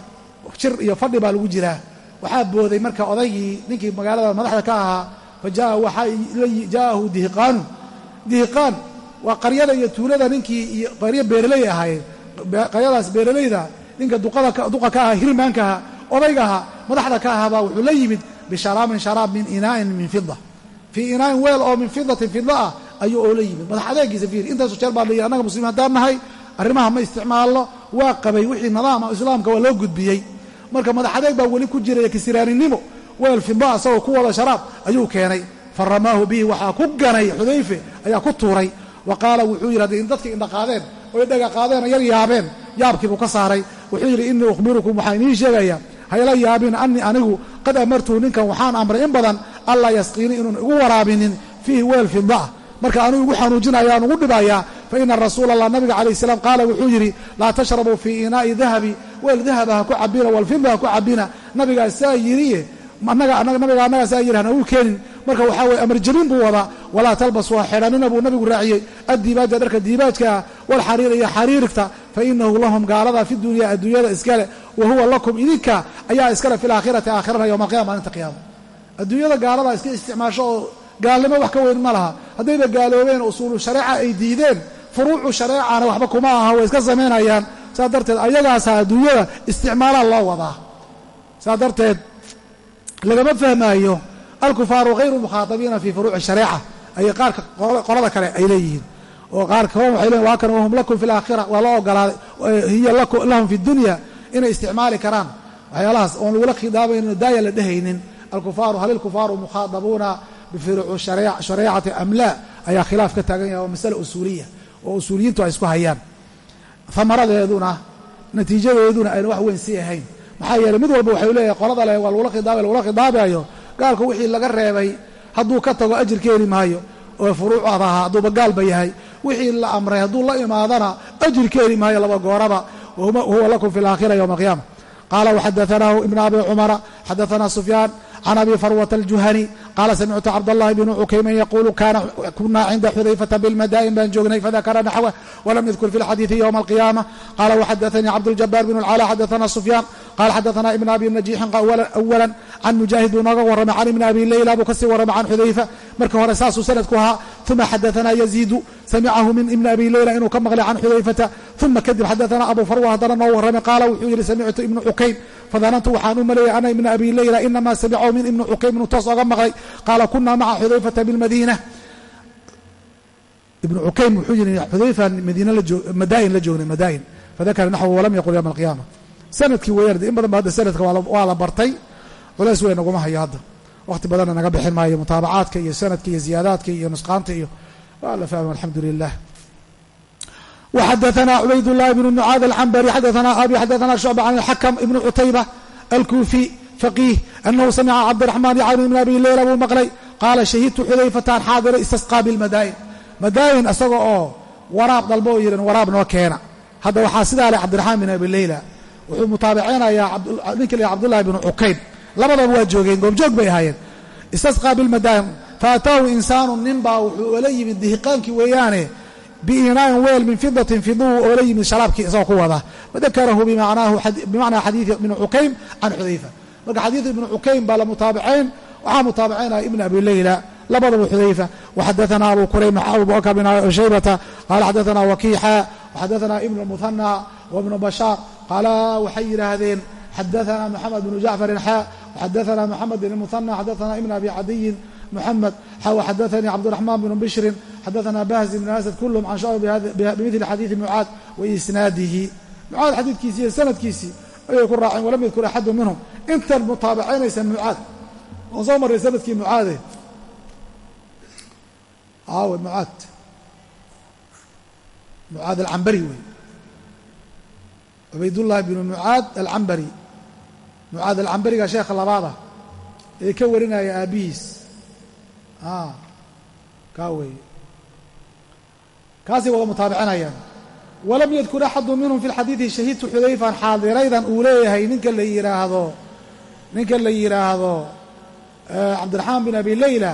jir iyo fadhi baa lagu jiraa waxaa booday marka odaygii ninkii magaalada madaxda ka ahaa fa jaa waxaa jaa'ahu dihiqaanu. Dihiqaan waa qaryada iyo tuulada ninkii iyo qaryo beeraley ahaayeen. Qaryadaas beeralayda ninka duqa ka aha hirmaankaha odaygaha madaxda ka ahaabaa wuxuu la yimid bisharaamin sharaab min inaa'in min fida fii inaa'in weel oo min fidatin fida ah ayuu oo la yimid. Madax adeegiisa fiiri intaasu jeer baa layihi annaga muslimiin haddaan nahay arrimaha ma isticmaalno waa qabay wixii nidaama islaamka waa loo gudbiyey marka madax adeeg baa weli ku jiraya kisiraaninimo weel fida asagoo ku wada sharaab ayuu keenay. Fa ramaahu bihi waxaa ku ganay xudayfe ayaa ku tuuray. Wa qaala wuxuu yidhi hadday dadka indhaqaadeen oy dhaga qaadeen yar yaabeen yaabkiibuu ka saaray. Wuxuu yidhi innii ukhbirukum waxaa idiin sheegayaa hayla yaabin annii anigu qad amartuhu ninkan waxaan amray in badan allaa yasqiini inuun igu waraabinin fiihi weel fidaah marka anuu igu xanuujinaya aan ugu dhibayaa fa ina rasuula allah nabiga calayh salaam qaala wuxuu yidhi laa tashrabuu fii inaa'i dahabi weel dahaba ha ku cabina walfida ha ku cabina nabigaa saa yidhiye nabiga annagaa saa yidhi hana uu keenin. Marka waxaa weye amar jabin buu wadaa walaa talbasuu ha xidhanina buu nabigu raaciyey. Addibaaja dharka diibaajkaa walxariira iyo xariirigta fa inahu lahum gaalada fi dunya adduunyada iskale wa huwa lakum idinka ayaa iskale fi laakhirati aakhirana yowma alqiyama maalinta qiyaama. Adduunyada gaaladaa iska isticmaasho oo gaalnimo wax ka weyn ma laha. Haddayba gaaloobeen usuulu shareeca ay diideen furuucu shareecana waxba kuma aha way iska samaynayaan saas darteed ayagaasa adduunyada isticmaalaa loo wadaa. Saas darteed lagama fahmaayo alkufaaru hayru mukhaatabiina fii furuuci shareeca. Ayay qaarka qolada kale ay leeyihiin. Oo qaar kaban waxay leeyiin waa kan wahum lakum fi alaakhira waa loo ogolaaday hiya lahum fi dunya. Inay isticmaali karaan. Waxyaalahaas oon lagula khidaabaynin daaya la dhehaynin alkufaaru hal ilkufaaru mukhaadabuuna bifuruuci shareecati am laa ayaa khilaaf ka taagan yahay waa masale usuuliya oo usuuliyiintu ay isku hayaan. amaradeeduna natiijadeeduna ayna wax weyn sii ahayn. maxaa yeeley mid walba waxay leeyahay qolada le waa lagula khidaabay lagula khidaabayo. gaalku wixii laga reebay hadduu ka tago ajir ka heli maayo. oo furuucad ahaa hadduuba gaalba yahay. wixii la amray hadduu la imaadana ajir ka heli maayo laba gooraba. wahuwa lakum fi alaakhira yowma alqiyaama qaala waxadaanaahu ibn abi cumara xadaanaa sufyaan can abi farwata aljuhani qaala samictu cabdallahi bnu cukayman yaquulu kunaa cinda xudayfata bilmadaa'in baan joognay fadakara naxwa walam yadkur fi lxadiidi ywma alqiyaama qala waxadaanii cabduljabaar bn lcala xadaana sufyaan qala xadaana ibn abi najiixin awala can mujaahid buu nooga warramay can ibni abi leyla buu ka sii warramay can xudayfa marka hore saasuu sanadku ahaa uma xadaanaa yaziidu samicahu min ibni abi leyla inuu ka maqlay can xudayfata uma kadib xadaana abu farwa haddana noo warramay qaala wuxuu yihi samictu ibnu cukayn fadanantu waxaan u maleeyay ana ibna abi leyla inamaa samicahu min ibni cukayn inuu toos oga maqlay. Qaala kunaa maca xudayfata bilmadiina ibnu cukaym wuxuu yidhi xudayfaan madaa'in la joognay madaa'in. Fadakara naxwu walam yaqul yowma alqiyaama. Sanadkii weeyaan in badan ba hadda sanadka waa la bartay. Culays weyn naguma hayo hadda. Wakhti badanna naga bixin maayo mutaabacaadka iyo sanadka iyo ziyaadaadka iyo nusqaanta iyo waa la fahma alxamdu lilah وxadaثna cubayd الlahi بن mعاad الxmbri xadaثna abi xadaثna شhucبة can الxakم ibn cutayba alkuufi faqiih anahu samca cabdiرaحman yacni ibn abi leyla buu maqlay qaala shahidtu xudayfataan xaadira istasqىa bilmadaa'in madaa'in isaga oo waraab dalbo oo yidhan waraab noo keena hadda waxaa sidaa leh cabdiraxmaan bin abi leyla wuxuu mutaabaceynayaa ninka la cabdullahi bnu cukayn labadaba waa joogeen goobjoog bay ahaayeen istasqىa bilmadaa'in faataahu insaanu nin baa wuxuu ola yimid dihiqaankii weeyaane biinaain weel min fidatin fiduu oo la yimid sharaabkii isagoo ku wada wadakarahu bimacnaa xadiidi ibni cukaym can xudayfa marka xadiid ibni cukaym baa la mutaabicayn waxaa mutaabicaynaya ibn abi leyla labadaba xudayfa waxadaana abu kurayb abubakr bin shaybata qaala xadaana wakiixa waxadaana ibnu muhana wabnu bashaar qaala waxay yidhaahdeen xadaana maxamed bnu jacfarin xaa waxadaana maxamed bn muhana xadaana ibn abi cadiyin محمد xdثnي cبدالرحمن بن بشhر xdثna بhز بن أسد كلهم عن شعب بمثل xadيiث معاad وإسناadihi معاad xadiidkiisii iyo sanadkiisii ayay ku raaceen walam yadkur أxadu minهم intan mutaabacaynaysa معاad oon soo maray sanadkii معaade aawe معaad معaad الcambri wey cubaydاللahi بن معاad الcambri معaad الcambariga sheekha labaada ee ka warinaya aabihiis Ah, kaa weeye kaasay wada mutaabicinayaan walam yadkur axadu minhum fi xadiidi shahiidtu xudayfan xaadiraydan uu leeyahay ninka la yidhaahdo ninka la yidhaahdo eh, cabdiraxmaan bin abi leyla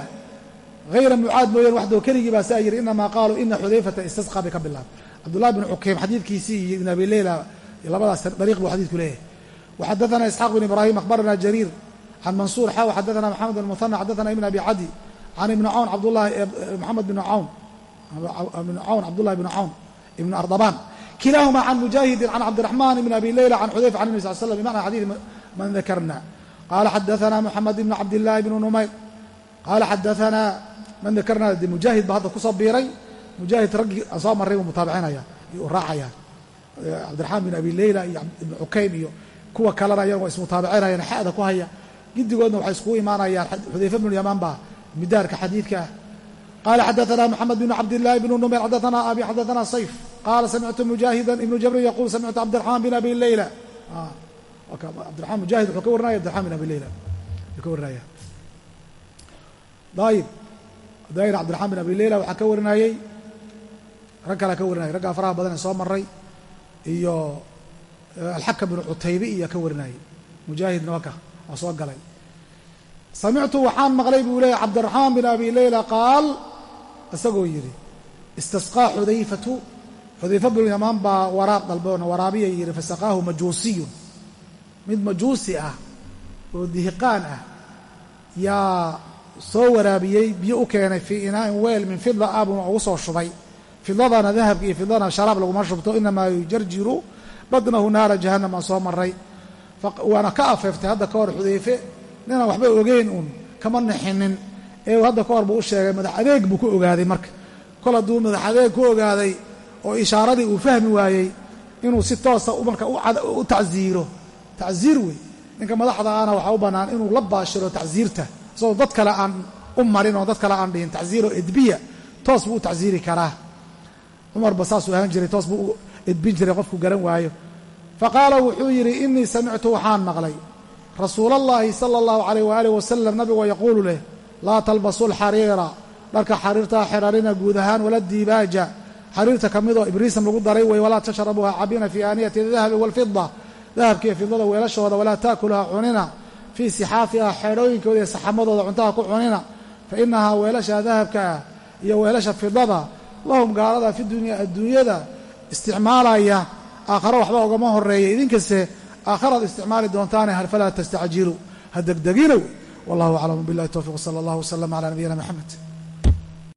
hayra mucaad mooyaan waxdoo keligii baa saa yidhi inamaa qaaluu ina xudayfata istisqaa bay ka bilaab cabdullahi bin cukiim xadiidkiisii iyo ibn abi leyla labadaas dariiq buu xadiidku leeyahay. Waxadaana isxaaq bin ibraahim akhbaranaa jariir can mansuur xaw xadaana maxamed almuhana xadaana ibn abi cadi can ibni cawn cabdulahi moxamed bn cawn ibn cawn cabdullahi bn cawn ibn ardabaan kilaahuma can mujaahidin can cabdiraxman ibn abi leyla can xudayfa can nabi sal slam bimacna xadiidi man dakarna qaala xadaثana moxamed ibn cabdillahi bn numayr qaala xadaثana man dakarna de mujaahid ba hadda ku soo biiray mujaahid raggii aan soo marray buu mutaabicinaya u raacaya cabdiraxmaan bin abi leyla iyo ibn cukaym iyo kuwa kalena ayaga waa ismutaabicinayaan xada ku haya gidigoodna waxay iskugu imaanayaan xudayfa bnu yamaan baa midaarka xadiidka ah qala xadaثna mxamed bn cabdالlahi bn numayr xadaثna abi xadaثna sayf qaala samictu mujaahida ibnu jabrin yaqul samictu cabdiraحman bin abi leyla cabdiraman mujahid wuxuu ka warinaya abdiraحman bin abi leyla wuxuu ka warinaya ayib daahir cabdiraحman bin abi leyla waxaa ka warinayey rag kalea ka warinayay raggaa faraha badan ee soo maray iyo alxakam bn cutaybe iyo ka warinayay mujaahidna waka waa soo galay samictu waxaan maqlay buu leeyahy cabdiraxmaan bin abi leyla qaal isagoo yidhi istasqaa xudayfatu. Xudayfa binu yamaan baa waraab dalboona waraabiya yidhi fasaqaahu majuusiyun. Mid majuusi ah oo dihiqaan ah yaa soo waraabiyey biyo u keenay fii inaa'in weel min fida abuna ugu soo shubay. Fidadana dahabka iyo fidadana sharaab laguma shubto inamaa yujarjiru badnahu naara jahannam aan soo maray waana ka afeeftay hadda ka hor xudayfe ninaan waxba ogeyn uun kama nixinin. Ee hadda ka hor u sheegay madax adeeg buu ku ogaaday marka. Kol hadduu madax adeeg ku ogaaday oo ishaaradii uu fahmi waayey inuu si toosa marka u tacsiiro. Tacsiir wey ninka madaxda ahna waxaa u bannaan inuu la baashiro tacsiirta isagoo dad kale aan u marin oo dad kale aan dhihin. Tacsiiro edbiya toos buu u tacsiiri karaa. Cumarba saasuu ahaan jiray toos buu u edbin jiray qofku garan waayo. Fa qaala wuxuu yidhi innii samictu waxaan maqlay rasuulallaahi sala allahu calayh waaalih wasalam nabigoo yaquulu leh laa talbasu alxariira. Dharka xariirtaa xerarina guud ahaan wala diibaaja. Xariirta ka midoo ibriisam lagu daray wey walaa tashrabuha cabina fii aaniyati dahabi waalfida dahabkiiyo fidada weelashooda walaa taakuluha cunina fii sixaafiha xeedhooyinkooda iyo saxamadooda cuntaha ku cunina fa inahaa weelasha dahabka ah iyo weelasha fidada lahum gaalada fi dunya adduunyada isticmaalaya. Aakharo waxba ogama horreeya idinkaste aakharaad isticmaali doontaane hal falaa tastacjilu ha degdegina wallahu aclam billahi towfiq sala allah waslama cala nabiyina maxamed